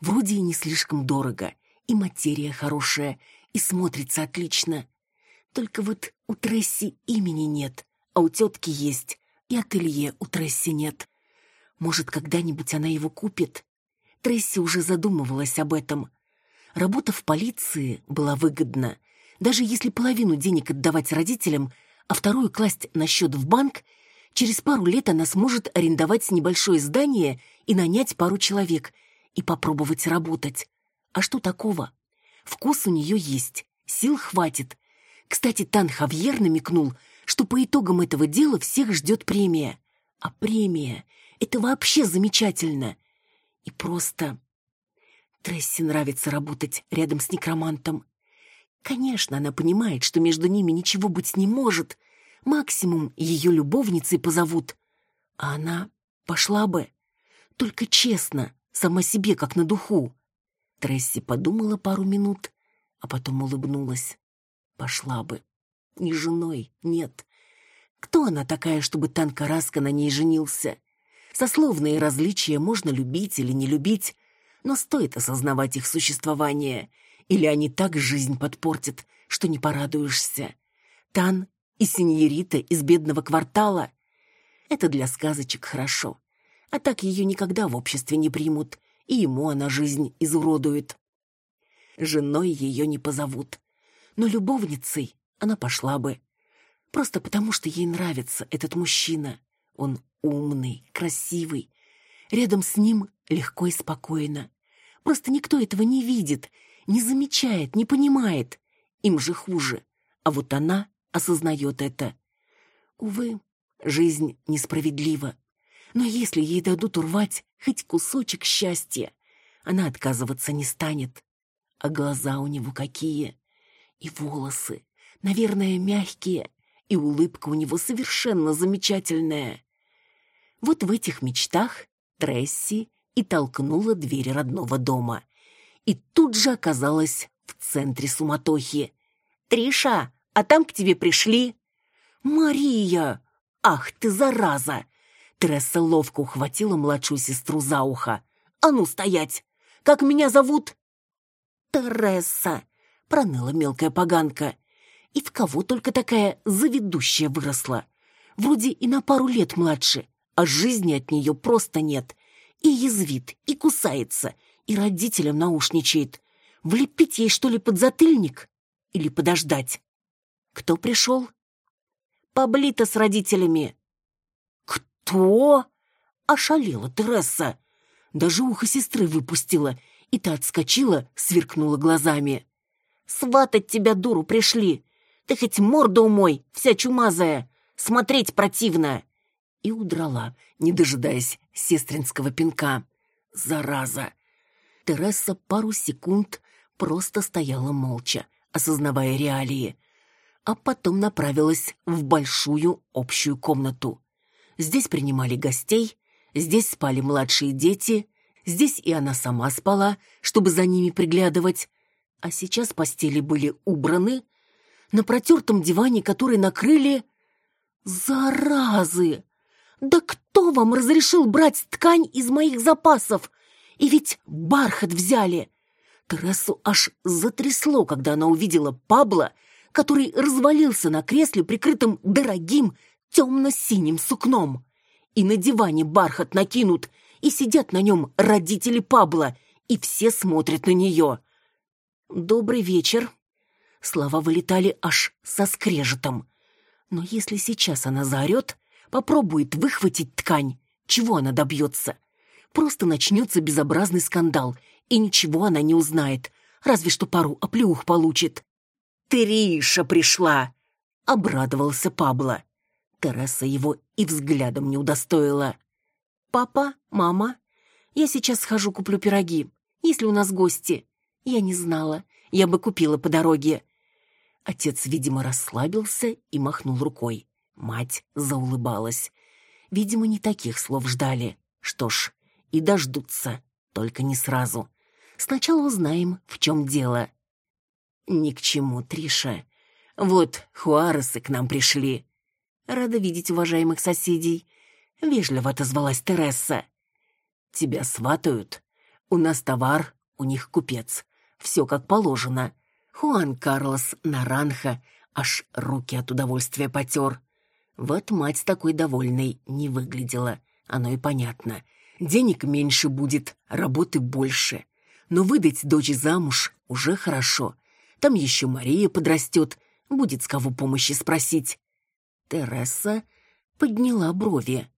Вроде и не слишком дорого, и материя хорошая, и смотрится отлично. Только вот у Тресси имени нет, а у тетки есть, и ателье у Тресси нет. Может, когда-нибудь она его купит? Тресси уже задумывалась об этом. Работа в полиции была выгодна. Даже если половину денег отдавать родителям, а вторую класть на счет в банк – Через пару лет она сможет арендовать небольшое здание и нанять пару человек и попробовать работать. А что такого? Вкус у нее есть, сил хватит. Кстати, Тан Хавьер намекнул, что по итогам этого дела всех ждет премия. А премия — это вообще замечательно. И просто... Тресси нравится работать рядом с некромантом. Конечно, она понимает, что между ними ничего быть не может — Максимум ее любовницей позовут. А она пошла бы. Только честно, сама себе как на духу. Тресси подумала пару минут, а потом улыбнулась. Пошла бы. Не женой, нет. Кто она такая, чтобы Танкараска на ней женился? Сословные различия можно любить или не любить, но стоит осознавать их существование. Или они так жизнь подпортят, что не порадуешься. Тан и синьорита из бедного квартала — это для сказочек хорошо. А так ее никогда в обществе не примут, и ему она жизнь изуродует. Женой ее не позовут. Но любовницей она пошла бы. Просто потому, что ей нравится этот мужчина. Он умный, красивый. Рядом с ним легко и спокойно. Просто никто этого не видит, не замечает, не понимает. Им же хуже. А вот она осознает это. Увы, жизнь несправедлива. Но если ей дадут урвать хоть кусочек счастья, она отказываться не станет. А глаза у него какие! И волосы, наверное, мягкие, и улыбка у него совершенно замечательная. Вот в этих мечтах Тресси и толкнула дверь родного дома. И тут же оказалась в центре суматохи. «Триша, а там к тебе пришли?» «Мария! Ах ты, зараза!» Тресса ловко ухватила младшую сестру за ухо. «А ну, стоять! Как меня зовут?» «Тересса!» — проныла мелкая поганка. «И в кого только такая заведущая выросла? Вроде и на пару лет младше, а жизни от нее просто нет. И язвит, и кусается, и родителям наушничает. Влепить ей, что ли, под затыльник? Или подождать? Кто пришел? Паблита с родителями. Кто? Ошалела Тересса. Даже ухо сестры выпустила, и та отскочила, сверкнула глазами. «Сватать тебя, дуру, пришли! Ты хоть морду умой, вся чумазая! Смотреть противно!» И удрала, не дожидаясь сестринского пинка. «Зараза!» Тересса пару секунд просто стояла молча, осознавая реалии, а потом направилась в большую общую комнату. Здесь принимали гостей, здесь спали младшие дети, здесь и она сама спала, чтобы за ними приглядывать, а сейчас постели были убраны, на протертом диване, который накрыли... Заразы! Да кто вам разрешил брать ткань из моих запасов? И ведь бархат взяли. Терессу аж затрясло, когда она увидела Пабла, который развалился на кресле, прикрытым дорогим темно-синим сукном. И на диване бархат накинут, и сидят на нем родители Пабла, и все смотрят на нее. «Добрый вечер». Слова вылетали аж со скрежетом. Но если сейчас она заорет, попробует выхватить ткань, чего она добьется? Просто начнется безобразный скандал, и ничего она не узнает, разве что пару оплеух получит. «Триша пришла!» — обрадовался Пабло. Тереса его и взглядом не удостоила. «Папа, мама, я сейчас схожу куплю пироги, если у нас гости. Я не знала, я бы купила по дороге». Отец, видимо, расслабился и махнул рукой. Мать заулыбалась. Видимо, не таких слов ждали. Что ж, и дождутся, только не сразу. Сначала узнаем, в чем дело. Ни к чему, Триша. Вот хуаресы к нам пришли. Рада видеть уважаемых соседей. Вежливо отозвалась Тересса. Тебя сватают. У нас товар, у них купец. Все как положено. Хуан Карлос Наранха аж руки от удовольствия потер. Вот мать такой довольной не выглядела. Оно и понятно. Денег меньше будет, работы больше. Но выдать дочь замуж уже хорошо. Там еще Мария подрастет, будет с кого помощи спросить. Тереса подняла брови.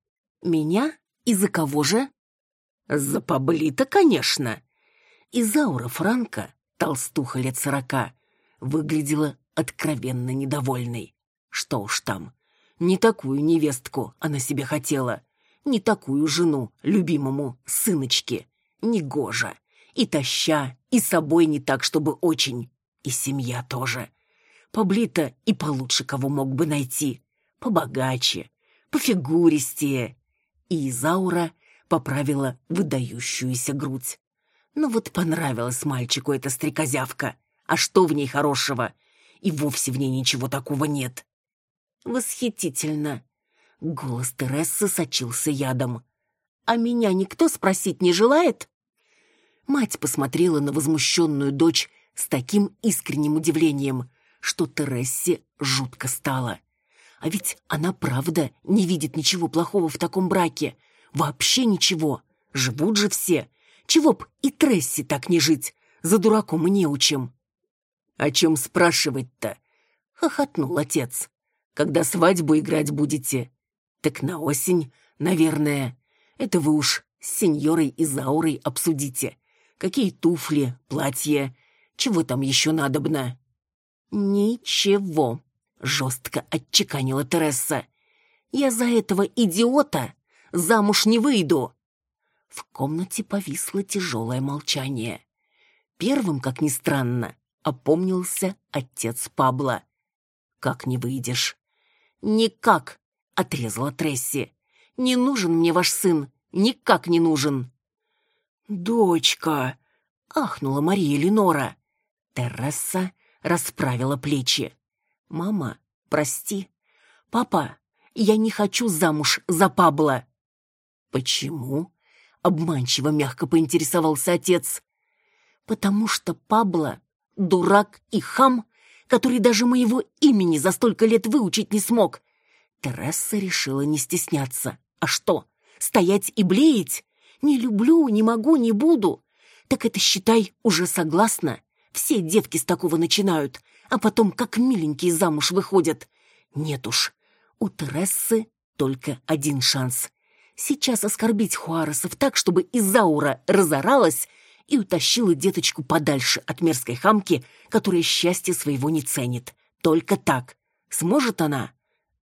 «Меня? И за кого же?» «За Паблита, конечно!» Изаура Франка, толстуха лет сорока, выглядела откровенно недовольной. Что уж там, не такую невестку она себе хотела, не такую жену любимому сыночке, не гожа. И таща, и собой не так, чтобы очень, и семья тоже. Поблито и получше кого мог бы найти, побогаче, пофигуристее. И Изаура поправила выдающуюся грудь. Ну вот понравилась мальчику эта стрекозявка. А что в ней хорошего? И вовсе в ней ничего такого нет. Восхитительно. Голос Терессы сочился ядом. А меня никто спросить не желает? Мать посмотрела на возмущенную дочь с таким искренним удивлением, что Терессе жутко стало. А ведь она правда не видит ничего плохого в таком браке. Вообще ничего. Живут же все. Чего б и Тресси так не жить? За дураком и неучим. «О чем спрашивать-то?» — хохотнул отец. «Когда свадьбу играть будете?» «Так на осень, наверное. Это вы уж с сеньорой Изаурой обсудите. Какие туфли, платье, чего там еще надобно?» «Ничего», — жестко отчеканила Тересса. «Я за этого идиота замуж не выйду». В комнате повисло тяжелое молчание. Первым, как ни странно, опомнился отец Пабла. «Как не выйдешь?» «Никак», — отрезала Тресси. «Не нужен мне ваш сын, никак не нужен». «Дочка!» — ахнула Мария Ленора. Терраса расправила плечи. «Мама, прости. Папа, я не хочу замуж за Пабло». «Почему?» — обманчиво мягко поинтересовался отец. «Потому что Пабло — дурак и хам, который даже моего имени за столько лет выучить не смог». Тересса решила не стесняться. «А что, стоять и блеять? Не люблю, не могу, не буду. Так это, считай, уже согласна. Все девки с такого начинают, а потом как миленькие замуж выходят. Нет уж, у Терессы только один шанс. Сейчас оскорбить Хуаресов так, чтобы Изаура разоралась и утащила деточку подальше от мерзкой хамки, которая счастье своего не ценит. Только так. Сможет она?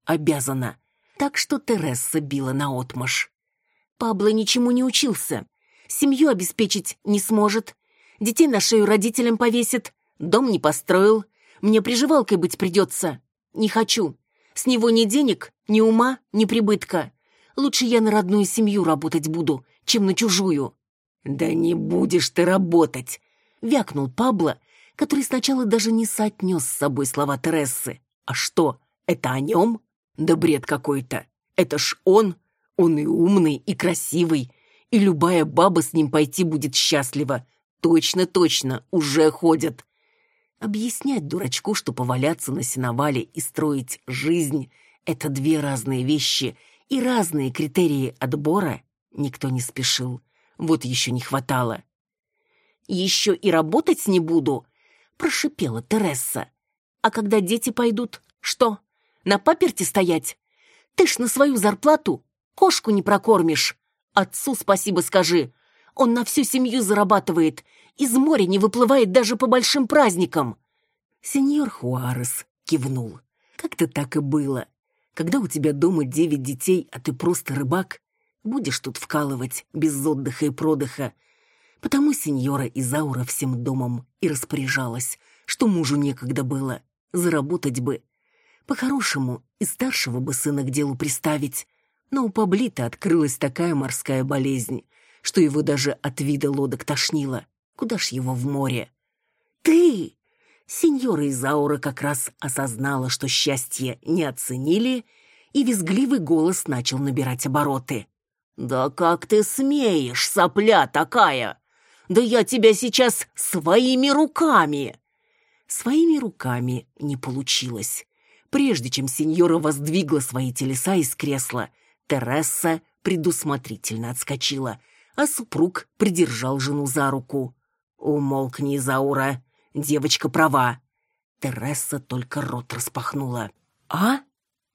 Обязана. Так что Тересса била наотмашь. Пабло ничему не учился. Семью обеспечить не сможет, детей на шею родителям повесит, дом не построил, мне приживалкой быть придется. Не хочу. С него ни денег, ни ума, ни прибытка. Лучше я на родную семью работать буду, чем на чужую». «Да не будешь ты работать!» — вякнул Пабло, который сначала даже не соотнес с собой слова Терессы. «А что, это о нем? Да бред какой-то! Это ж он! Он и умный, и красивый, и любая баба с ним пойти будет счастлива, Точно-точно, уже ходят. Объяснять дурачку, что поваляться на сеновале и строить жизнь — это две разные вещи и разные критерии отбора, никто не спешил. Вот еще не хватало. «Еще и работать не буду», — прошипела Тересса. «А когда дети пойдут, что, на паперте стоять? Ты ж на свою зарплату кошку не прокормишь. Отцу спасибо скажи, он на всю семью зарабатывает, из моря не выплывает даже по большим праздникам. Сеньор Хуарес кивнул. Как-то так и было. Когда у тебя дома девять детей, а ты просто рыбак, будешь тут вкалывать без отдыха и продыха. Потому сеньора Изаура всем домом и распоряжалась, что мужу некогда было, заработать бы. По-хорошему, и старшего бы сына к делу приставить. Но у Паблита открылась такая морская болезнь, что его даже от вида лодок тошнило. Куда ж его в море? «Ты!» Сеньора Изаура как раз осознала, что счастье не оценили, и визгливый голос начал набирать обороты. «Да как ты смеешь, сопля такая! Да я тебя сейчас своими руками!» Своими руками не получилось. Прежде чем сеньора воздвигла свои телеса из кресла, Тересса предусмотрительно отскочила, а супруг придержал жену за руку. «Умолкни, Заура, девочка права». Тересса только рот распахнула. «А?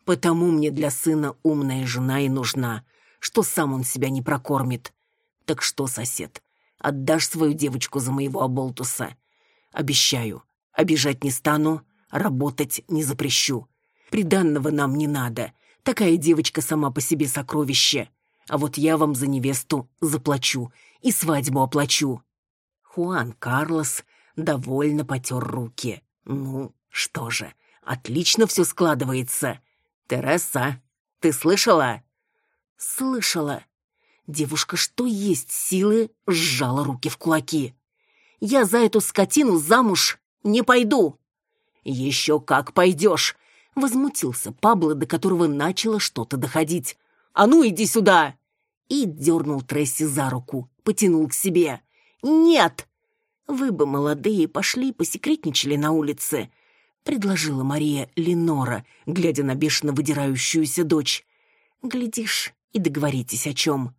Потому мне для сына умная жена и нужна, что сам он себя не прокормит. Так что, сосед, отдашь свою девочку за моего оболтуса? Обещаю, обижать не стану, работать не запрещу. Приданного нам не надо, такая девочка сама по себе сокровище. А вот я вам за невесту заплачу и свадьбу оплачу». Хуан Карлос довольно потер руки. «Ну, что же, отлично все складывается. Тереса, ты слышала?» «Слышала». Девушка, что есть силы, сжала руки в кулаки. «Я за эту скотину замуж не пойду». «Еще как пойдешь!» — возмутился Пабло, до которого начало что-то доходить. «А ну, иди сюда!» И дернул Тресси за руку, потянул к себе. «Нет!» Вы бы, молодые, пошли посекретничали на улице, предложила Мария Ленора, глядя на бешено выдирающуюся дочь. Глядишь, и договоритесь о чем.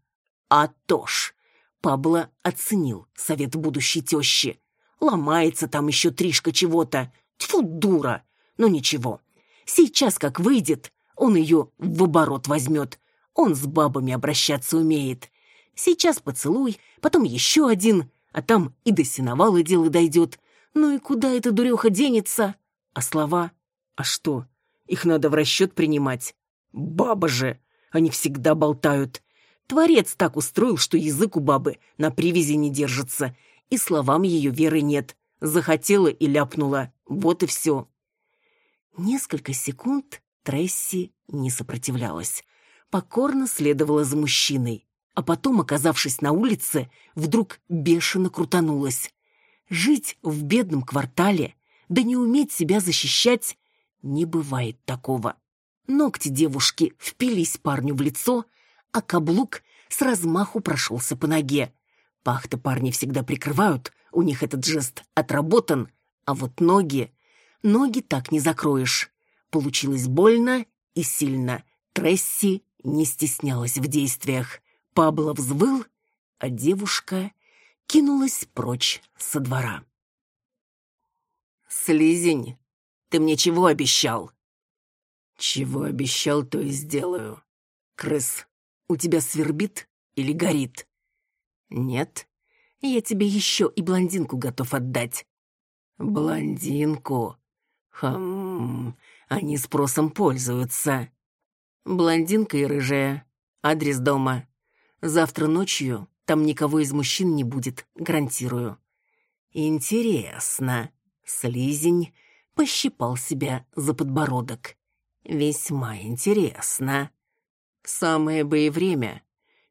А то ж, Пабло оценил совет будущей тещи. Ломается там еще тришка чего-то. Тьфу, дура. Ну ничего. Сейчас, как выйдет, он ее в оборот возьмет. Он с бабами обращаться умеет. Сейчас поцелуй, потом еще один, а там и до сеновала дело дойдет. Ну и куда эта дуреха денется? А слова? А что? Их надо в расчет принимать. Баба же! Они всегда болтают. Творец так устроил, что язык у бабы на привязи не держится, и словам ее веры нет. Захотела и ляпнула. Вот и все. Несколько секунд Тресси не сопротивлялась. Покорно следовала за мужчиной, а потом, оказавшись на улице, вдруг бешено крутанулась. Жить в бедном квартале, да не уметь себя защищать, не бывает такого. Ногти девушки впились парню в лицо, а каблук с размаху прошелся по ноге. Пахты парни всегда прикрывают, у них этот жест отработан, а вот ноги... Ноги так не закроешь. Получилось больно и сильно. Тресси не стеснялась в действиях. Пабло взвыл, а девушка кинулась прочь со двора. «Слизень, ты мне чего обещал?» «Чего обещал, то и сделаю. Крыс, у тебя свербит или горит?» «Нет, я тебе еще и блондинку готов отдать». «Блондинку? Хм, они спросом пользуются». «Блондинка и рыжая. Адрес дома. Завтра ночью там никого из мужчин не будет, гарантирую». «Интересно». Слизень пощипал себя за подбородок. «Весьма интересно». Самое бы и время.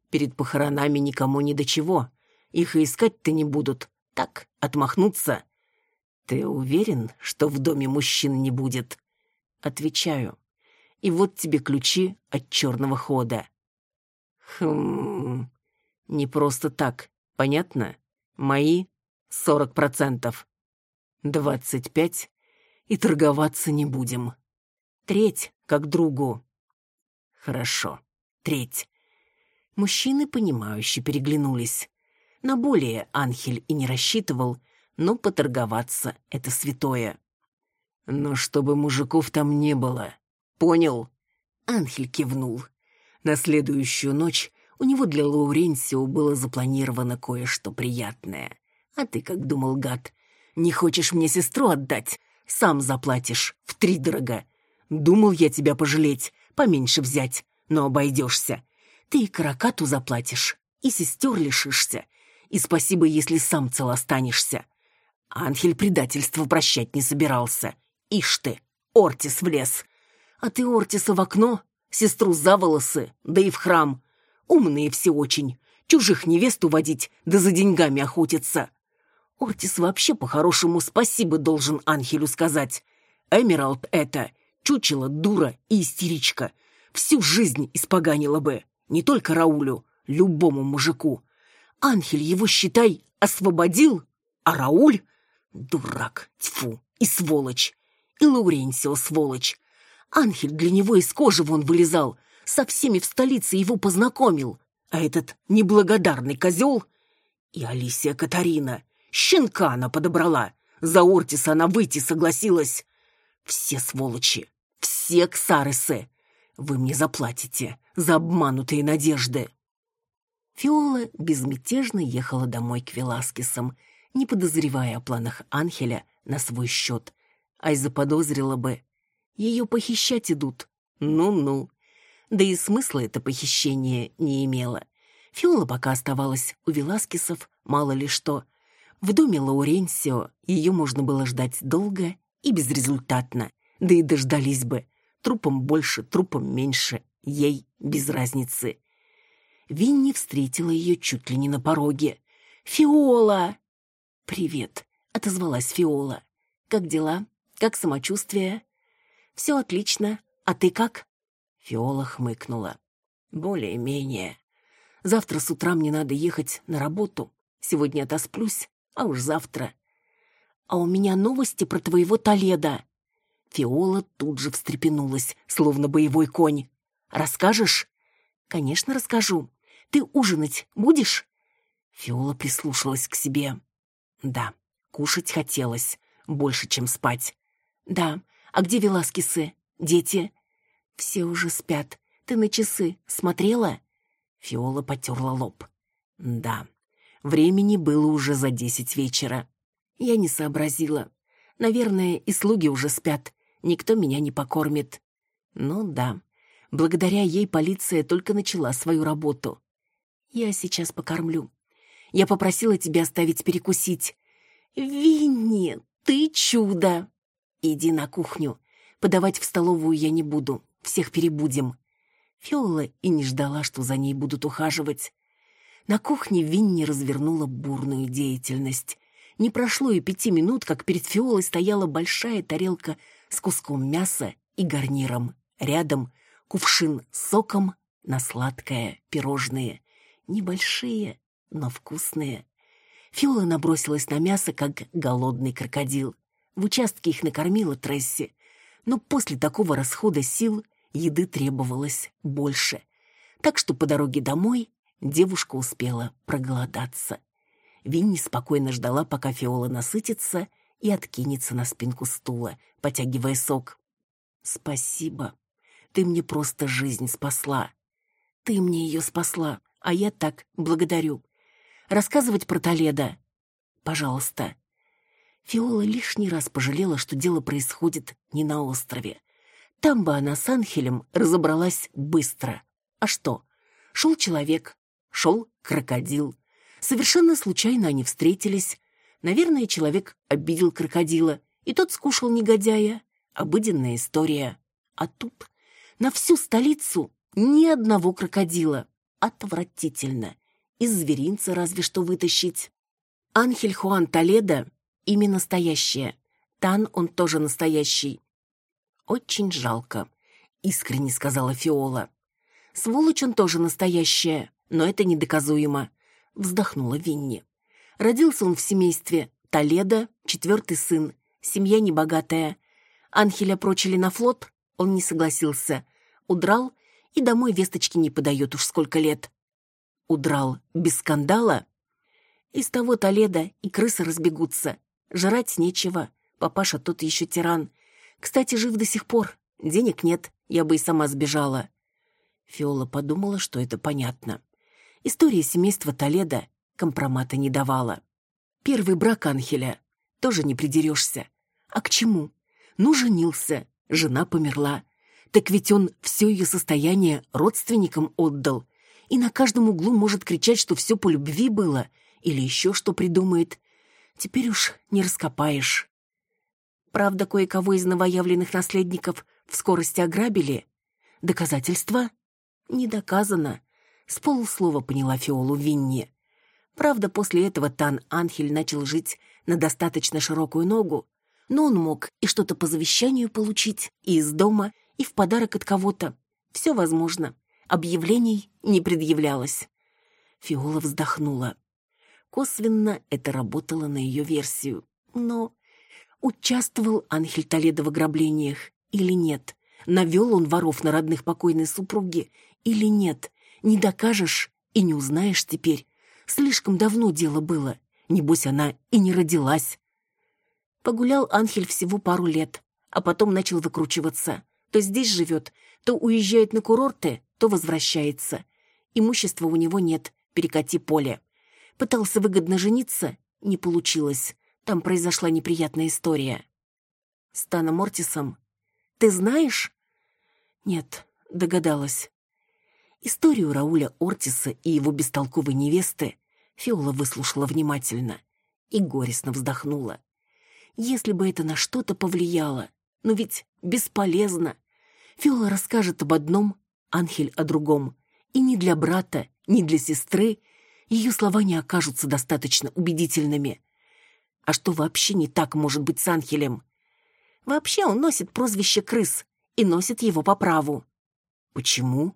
Перед похоронами никому ни до чего. Их и искать-то не будут. Так, отмахнуться. Ты уверен, что в доме мужчин не будет? Отвечаю. И вот тебе ключи от черного хода. Хм... Не просто так, понятно? Мои сорок процентов. Двадцать пять, и торговаться не будем. Треть, как другу. Хорошо треть. Мужчины, понимающе переглянулись. На более Анхель и не рассчитывал, но поторговаться — это святое. «Но чтобы мужиков там не было. Понял?» Анхель кивнул. На следующую ночь у него для Лауренсио было запланировано кое-что приятное. А ты как думал, гад? Не хочешь мне сестру отдать? Сам заплатишь, втридорога. Думал я тебя пожалеть, поменьше взять но обойдешься. Ты и каракату заплатишь, и сестер лишишься, и спасибо, если сам цел останешься. Анхель предательство прощать не собирался. Ишь ты, Ортис влез. А ты Ортиса в окно, сестру за волосы, да и в храм. Умные все очень, чужих невест уводить, да за деньгами охотиться. Ортис вообще по-хорошему спасибо должен Анхелю сказать. Эмералд это, чучело, дура и истеричка — всю жизнь испоганила бы. Не только Раулю, любому мужику. Анхель его, считай, освободил, а Рауль — дурак, тьфу, и сволочь. И Лауренсио сволочь. Анхель для него из кожи вон вылезал, со всеми в столице его познакомил. А этот неблагодарный козел... И Алисия Катарина. Щенка она подобрала. За Ортиса она выйти согласилась. Все сволочи, все ксаресы. Вы мне заплатите за обманутые надежды. Фиола безмятежно ехала домой к Веласкесам, не подозревая о планах Анхеля на свой счет. А и заподозрила бы. Ее похищать идут. Ну-ну. Да и смысла это похищение не имело. Фиола пока оставалась у Веласкесов, мало ли что. В доме Лауренсио ее можно было ждать долго и безрезультатно. Да и дождались бы. Трупом больше, трупом меньше. Ей без разницы. Винни встретила ее чуть ли не на пороге. «Фиола!» «Привет», — отозвалась Фиола. «Как дела? Как самочувствие?» «Все отлично. А ты как?» Фиола хмыкнула. «Более-менее. Завтра с утра мне надо ехать на работу. Сегодня отосплюсь, а уж завтра. А у меня новости про твоего Толеда. Фиола тут же встрепенулась, словно боевой конь. Расскажешь? Конечно, расскажу. Ты ужинать будешь? Фиола прислушалась к себе. Да, кушать хотелось, больше, чем спать. Да, а где Веласкесы? Дети? Все уже спят. Ты на часы смотрела? Фиола потерла лоб. Да, времени было уже за десять вечера. Я не сообразила. Наверное, и слуги уже спят. Никто меня не покормит. Ну да, благодаря ей полиция только начала свою работу. Я сейчас покормлю. Я попросила тебя оставить перекусить. Винни, ты чудо! Иди на кухню. Подавать в столовую я не буду. Всех перебудем. Фиола и не ждала, что за ней будут ухаживать. На кухне Винни развернула бурную деятельность. Не прошло и пяти минут, как перед Фиолой стояла большая тарелка с куском мяса и гарниром. Рядом кувшин с соком на сладкое пирожные. Небольшие, но вкусные. Фиола набросилась на мясо, как голодный крокодил. В участке их накормила Тресси. Но после такого расхода сил еды требовалось больше. Так что по дороге домой девушка успела проголодаться. Винни спокойно ждала, пока Фиола насытится и откинется на спинку стула, потягивая сок. «Спасибо. Ты мне просто жизнь спасла. Ты мне ее спасла, а я так благодарю. Рассказывать про Толедо? Пожалуйста». Фиола лишний раз пожалела, что дело происходит не на острове. Там бы она с Анхелем разобралась быстро. А что? Шел человек, шел крокодил. Совершенно случайно они встретились. Наверное, человек обидел крокодила, и тот скушал негодяя. Обыденная история. А тут на всю столицу ни одного крокодила. Отвратительно. Из зверинца разве что вытащить. Анхель Хуан Толедо — имя настоящее. Тан он тоже настоящий. «Очень жалко», — искренне сказала Фиола. «Сволочь он тоже настоящая, но это недоказуемо», — вздохнула Винни. Родился он в семействе Толедо, четвертый сын, семья небогатая. Анхеля прочили на флот, он не согласился. Удрал и домой весточки не подает уж сколько лет. Удрал без скандала? Из того Толеда и крысы разбегутся. Жрать нечего. Папаша тот еще тиран. Кстати, жив до сих пор. Денег нет, я бы и сама сбежала. Фиола подумала, что это понятно. История семейства Толеда компромата не давала. Первый брак Анхеля. Тоже не придерешься. А к чему? Ну, женился, жена померла. Так ведь он все ее состояние родственникам отдал. И на каждом углу может кричать, что все по любви было. Или еще что придумает. Теперь уж не раскопаешь. Правда, кое-кого из новоявленных наследников в скорости ограбили. Доказательства? Не доказано. С полуслова поняла Фиолу Винни. Правда, после этого Тан Анхель начал жить на достаточно широкую ногу, но он мог и что-то по завещанию получить, и из дома, и в подарок от кого-то. Все возможно. Объявлений не предъявлялось. Фиола вздохнула. Косвенно это работало на ее версию. Но Участвовал Анхель Толедо в ограблениях или нет? Навел он воров на родных покойной супруги или нет? Не докажешь и не узнаешь теперь. Слишком давно дело было. Небось, она и не родилась. Погулял Анхель всего пару лет, а потом начал выкручиваться. То здесь живет, то уезжает на курорты, то возвращается. Имущества у него нет, перекати поле. Пытался выгодно жениться, не получилось. Там произошла неприятная история. С Таном Мортисом. Ты знаешь? Нет, догадалась. Историю Рауля Ортиса и его бестолковой невесты Фиола выслушала внимательно и горестно вздохнула. Если бы это на что-то повлияло, но ведь бесполезно. Фиола расскажет об одном, Анхель о другом. И ни для брата, ни для сестры ее слова не окажутся достаточно убедительными. А что вообще не так может быть с Анхелем? Вообще он носит прозвище «крыс» и носит его по праву. Почему?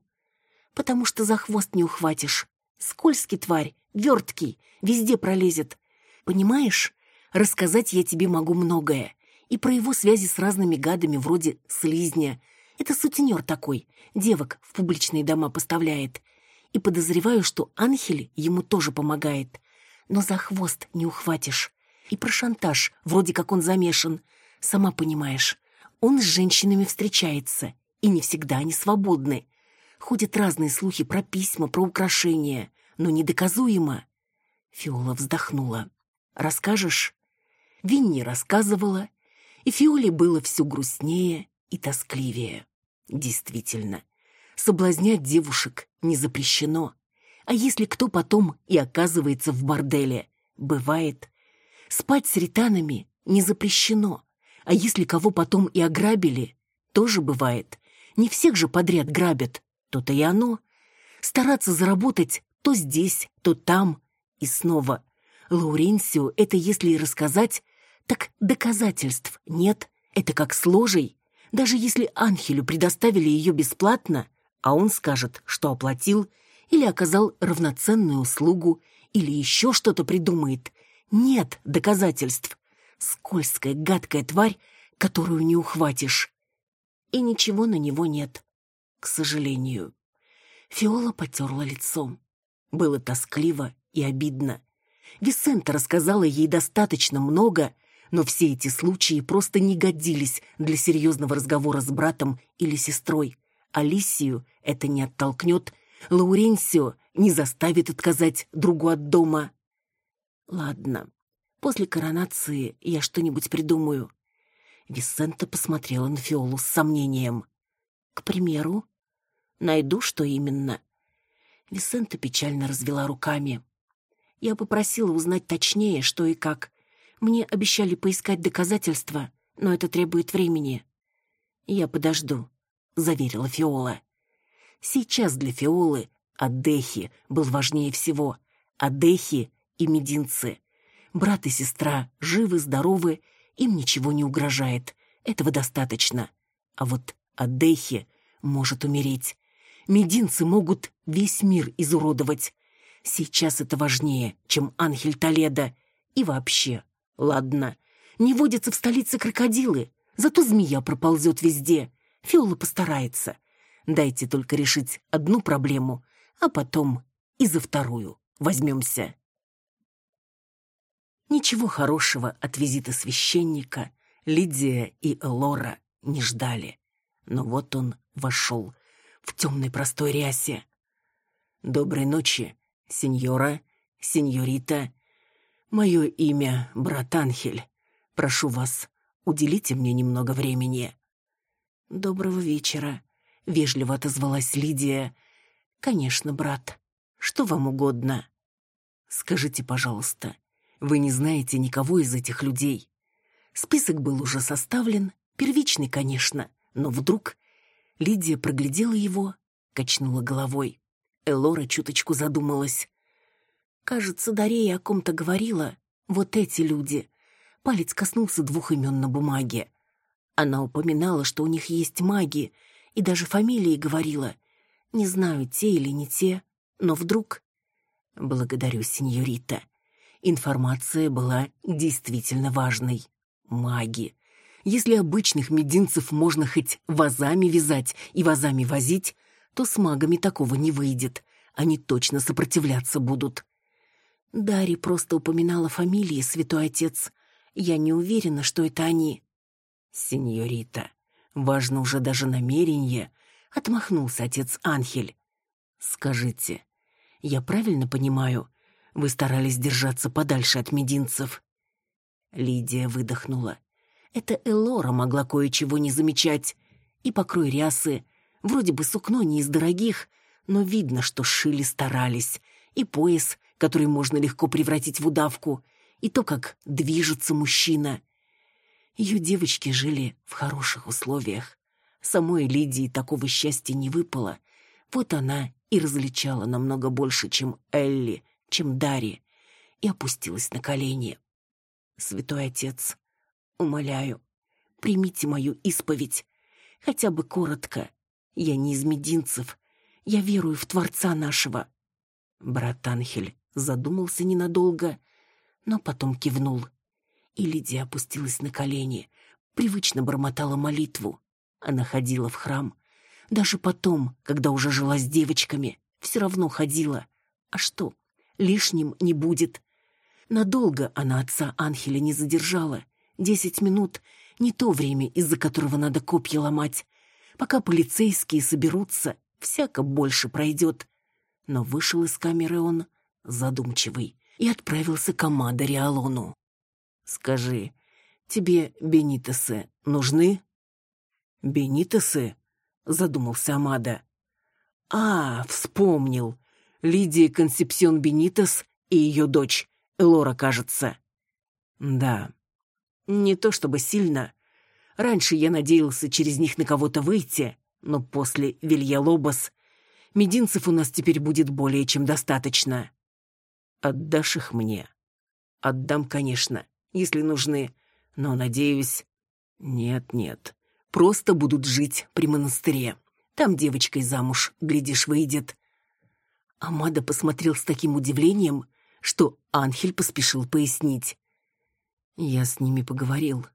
Потому что за хвост не ухватишь. Скользкий тварь, верткий, везде пролезет. Понимаешь, рассказать я тебе могу многое. И про его связи с разными гадами вроде слизня. Это сутенер такой, девок в публичные дома поставляет. И подозреваю, что Анхель ему тоже помогает. Но за хвост не ухватишь. И про шантаж, вроде как он замешан. Сама понимаешь, он с женщинами встречается, и не всегда они свободны. Ходят разные слухи про письма, про украшения, но недоказуемо. Фиола вздохнула. «Расскажешь?» Винни рассказывала, и Фиоле было все грустнее и тоскливее. Действительно, соблазнять девушек не запрещено. А если кто потом и оказывается в борделе, бывает. Спать с ританами не запрещено. А если кого потом и ограбили, тоже бывает. Не всех же подряд грабят, то-то и оно. Стараться заработать то здесь, то там. И снова. Лауренсио это если и рассказать, так доказательств нет. Это как с ложей. Даже если Анхелю предоставили ее бесплатно, а он скажет, что оплатил, или оказал равноценную услугу, или еще что-то придумает, нет доказательств скользкая, гадкая тварь, которую не ухватишь. И ничего на него нет, к сожалению. Фиола потерла лицом. Было тоскливо и обидно. Висента рассказала ей достаточно много, но все эти случаи просто не годились для серьезного разговора с братом или сестрой. Алисию это не оттолкнет, Лауренсио не заставит отказать другу от дома. Ладно, После коронации я что-нибудь придумаю. Висента посмотрела на Фиолу с сомнением. К примеру, найду, что именно. Висента печально развела руками. Я попросила узнать точнее, что и как. Мне обещали поискать доказательства, но это требует времени. Я подожду, заверила Фиола. Сейчас для Фиолы Адехи был важнее всего. Адехи и мединцы. Брат и сестра живы, здоровы, им ничего не угрожает. Этого достаточно. А вот Адехи может умереть. Мединцы могут весь мир изуродовать. Сейчас это важнее, чем Анхель Толедо. И вообще, ладно, не водятся в столице крокодилы, зато змея проползет везде. Фиола постарается. Дайте только решить одну проблему, а потом и за вторую возьмемся. Ничего хорошего от визита священника Лидия и Элора не ждали. Но вот он вошел в темной простой рясе. «Доброй ночи, сеньора, сеньорита. Мое имя брат Анхель. Прошу вас, уделите мне немного времени». «Доброго вечера», — вежливо отозвалась Лидия. «Конечно, брат. Что вам угодно?» «Скажите, пожалуйста, — вы не знаете никого из этих людей. Список был уже составлен, первичный, конечно, но вдруг Лидия проглядела его, качнула головой. Элора чуточку задумалась. Кажется, Дарея о ком-то говорила. Вот эти люди. Палец коснулся двух имен на бумаге. Она упоминала, что у них есть маги, и даже фамилии говорила. Не знаю, те или не те, но вдруг... Благодарю, сеньорита. Информация была действительно важной. Маги. Если обычных мединцев можно хоть вазами вязать и вазами возить, то с магами такого не выйдет. Они точно сопротивляться будут. Дари просто упоминала фамилии, святой отец. Я не уверена, что это они. Сеньорита, важно уже даже намерение, отмахнулся отец Анхель. Скажите, я правильно понимаю, вы старались держаться подальше от мединцев. Лидия выдохнула. Это Элора могла кое-чего не замечать. И покрой рясы. Вроде бы сукно не из дорогих, но видно, что шили старались. И пояс, который можно легко превратить в удавку. И то, как движется мужчина. Ее девочки жили в хороших условиях. Самой Лидии такого счастья не выпало. Вот она и различала намного больше, чем Элли, чем Дарья, и опустилась на колени. «Святой Отец, умоляю, примите мою исповедь, хотя бы коротко. Я не из мединцев, я верую в Творца нашего». Брат Анхель задумался ненадолго, но потом кивнул. И Лидия опустилась на колени, привычно бормотала молитву. Она ходила в храм. Даже потом, когда уже жила с девочками, все равно ходила. А что, лишним не будет. Надолго она отца Анхеля не задержала. Десять минут — не то время, из-за которого надо копья ломать. Пока полицейские соберутся, всяко больше пройдет. Но вышел из камеры он задумчивый и отправился к Амадо Риалону. «Скажи, тебе Бенитесы нужны?» «Бенитесы?» — задумался Амадо. «А, вспомнил. Лидия Консепсион Бенитес и ее дочь, Элора, кажется». «Да. Не то чтобы сильно. Раньше я надеялся через них на кого-то выйти, но после Вилья Лобос мединцев у нас теперь будет более чем достаточно. Отдашь их мне? Отдам, конечно, если нужны, но, надеюсь... Нет, нет, просто будут жить при монастыре. Там девочкой замуж, глядишь, выйдет. Амада посмотрел с таким удивлением, что Анхель поспешил пояснить. Я с ними поговорил.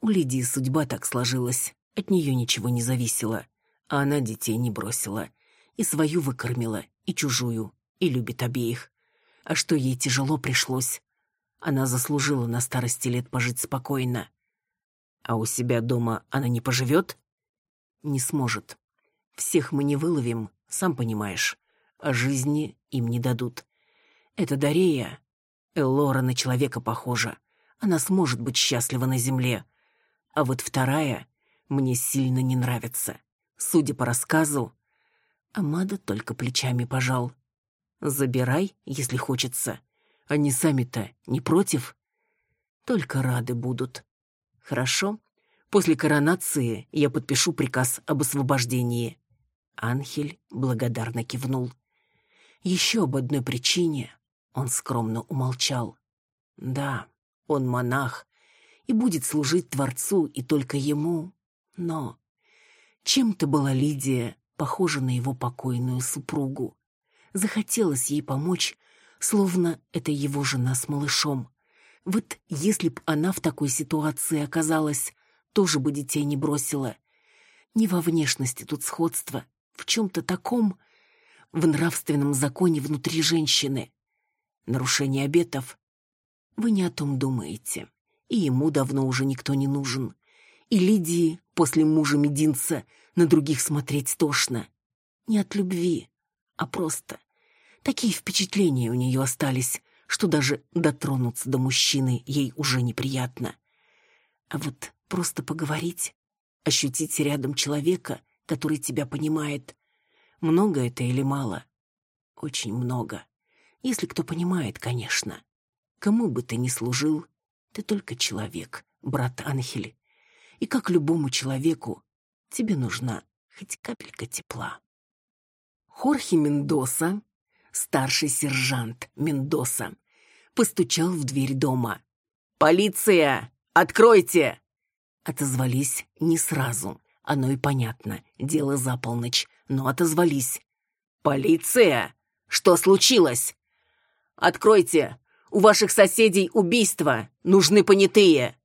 У Лидии судьба так сложилась, от нее ничего не зависело, а она детей не бросила. И свою выкормила, и чужую, и любит обеих. А что ей тяжело пришлось. Она заслужила на старости лет пожить спокойно. А у себя дома она не поживет? Не сможет. Всех мы не выловим, сам понимаешь. А жизни им не дадут. Это Дарея. Эллора на человека похожа. Она сможет быть счастлива на земле. А вот вторая мне сильно не нравится. Судя по рассказу, Амада только плечами пожал. «Забирай, если хочется. Они сами-то не против?» «Только рады будут. Хорошо. После коронации я подпишу приказ об освобождении». Анхель благодарно кивнул. Еще об одной причине он скромно умолчал. Да, он монах и будет служить Творцу и только ему. Но чем-то была Лидия похожа на его покойную супругу. Захотелось ей помочь, словно это его жена с малышом. Вот если б она в такой ситуации оказалась, тоже бы детей не бросила. Не во внешности тут сходство, в чем-то таком, в нравственном законе внутри женщины. Нарушение обетов. Вы не о том думаете. И ему давно уже никто не нужен. И Лидии после мужа Мединца на других смотреть тошно. Не от любви, а просто. Такие впечатления у нее остались, что даже дотронуться до мужчины ей уже неприятно. А вот просто поговорить, ощутить рядом человека, который тебя понимает, много это или мало? Очень много. Если кто понимает, конечно. Кому бы ты ни служил, ты только человек, брат Анхель. И как любому человеку, тебе нужна хоть капелька тепла. Хорхе Мендоса, старший сержант Мендоса, постучал в дверь дома. «Полиция! Откройте!» Отозвались не сразу. Оно и понятно, дело за полночь, но отозвались. «Полиция! Что случилось?» «Откройте! У ваших соседей убийство! Нужны понятые!»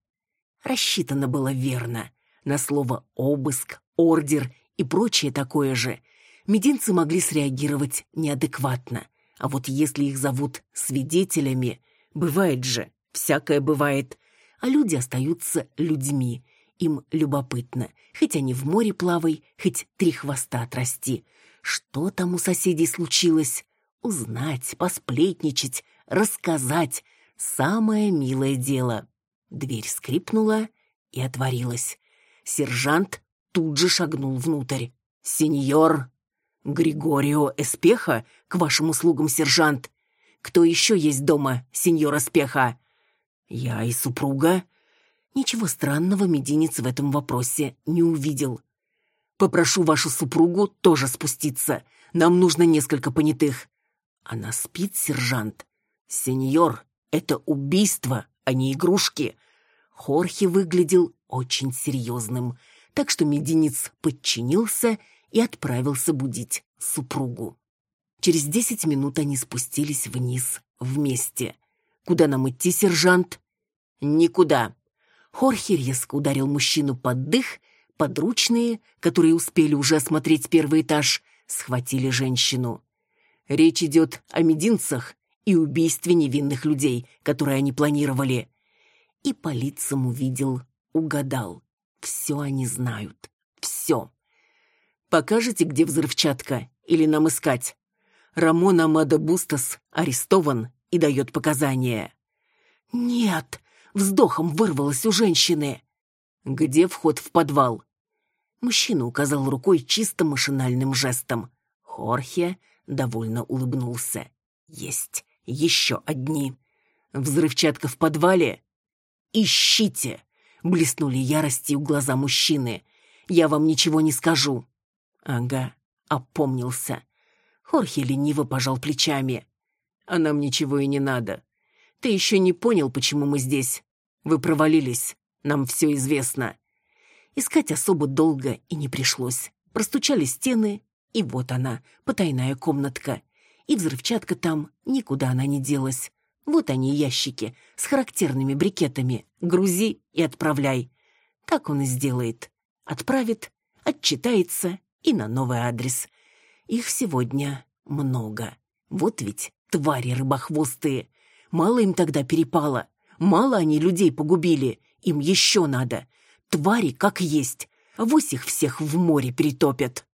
Рассчитано было верно. На слово «обыск», «ордер» и прочее такое же мединцы могли среагировать неадекватно. А вот если их зовут свидетелями, бывает же, всякое бывает, а люди остаются людьми. Им любопытно, хоть они в море плавай, хоть три хвоста отрасти. Что там у соседей случилось? Узнать, посплетничать, рассказать. Самое милое дело. Дверь скрипнула и отворилась. Сержант тут же шагнул внутрь. «Сеньор!» «Григорио Эспеха? К вашим услугам, сержант!» «Кто еще есть дома, сеньор Эспеха?» «Я и супруга». Ничего странного мединец в этом вопросе не увидел. «Попрошу вашу супругу тоже спуститься. Нам нужно несколько понятых». «Она спит, сержант?» «Сеньор, это убийство, а не игрушки». Хорхе выглядел очень серьезным, так что мединец подчинился и отправился будить супругу. Через десять минут они спустились вниз вместе. Куда нам идти, сержант? Никуда. Хорхе резко ударил мужчину под дых, подручные, которые успели уже осмотреть первый этаж, схватили женщину. Речь идет о мединцах и убийстве невинных людей, которые они планировали. И по лицам увидел, угадал. Все они знают. Все. Покажете, где взрывчатка, или нам искать? Рамон Амада Бустас арестован и дает показания. «Нет!» — вздохом вырвалось у женщины. «Где вход в подвал?» Мужчина указал рукой чисто машинальным жестом. Хорхе довольно улыбнулся. «Есть еще одни. Взрывчатка в подвале? Ищите!» Блеснули яростью глаза мужчины. «Я вам ничего не скажу». «Ага, опомнился». Хорхе лениво пожал плечами. «А нам ничего и не надо. Ты еще не понял, почему мы здесь. Вы провалились. Нам все известно». Искать особо долго и не пришлось. Простучали стены, и вот она, потайная комнатка. И взрывчатка там, никуда она не делась. Вот они, ящики, с характерными брикетами. Грузи и отправляй. Так он и сделает. Отправит, отчитается и на новый адрес. Их сегодня много. Вот ведь твари рыбохвостые. Мало им тогда перепало. Мало они людей погубили. Им еще надо. Твари как есть. Вось их всех в море перетопят.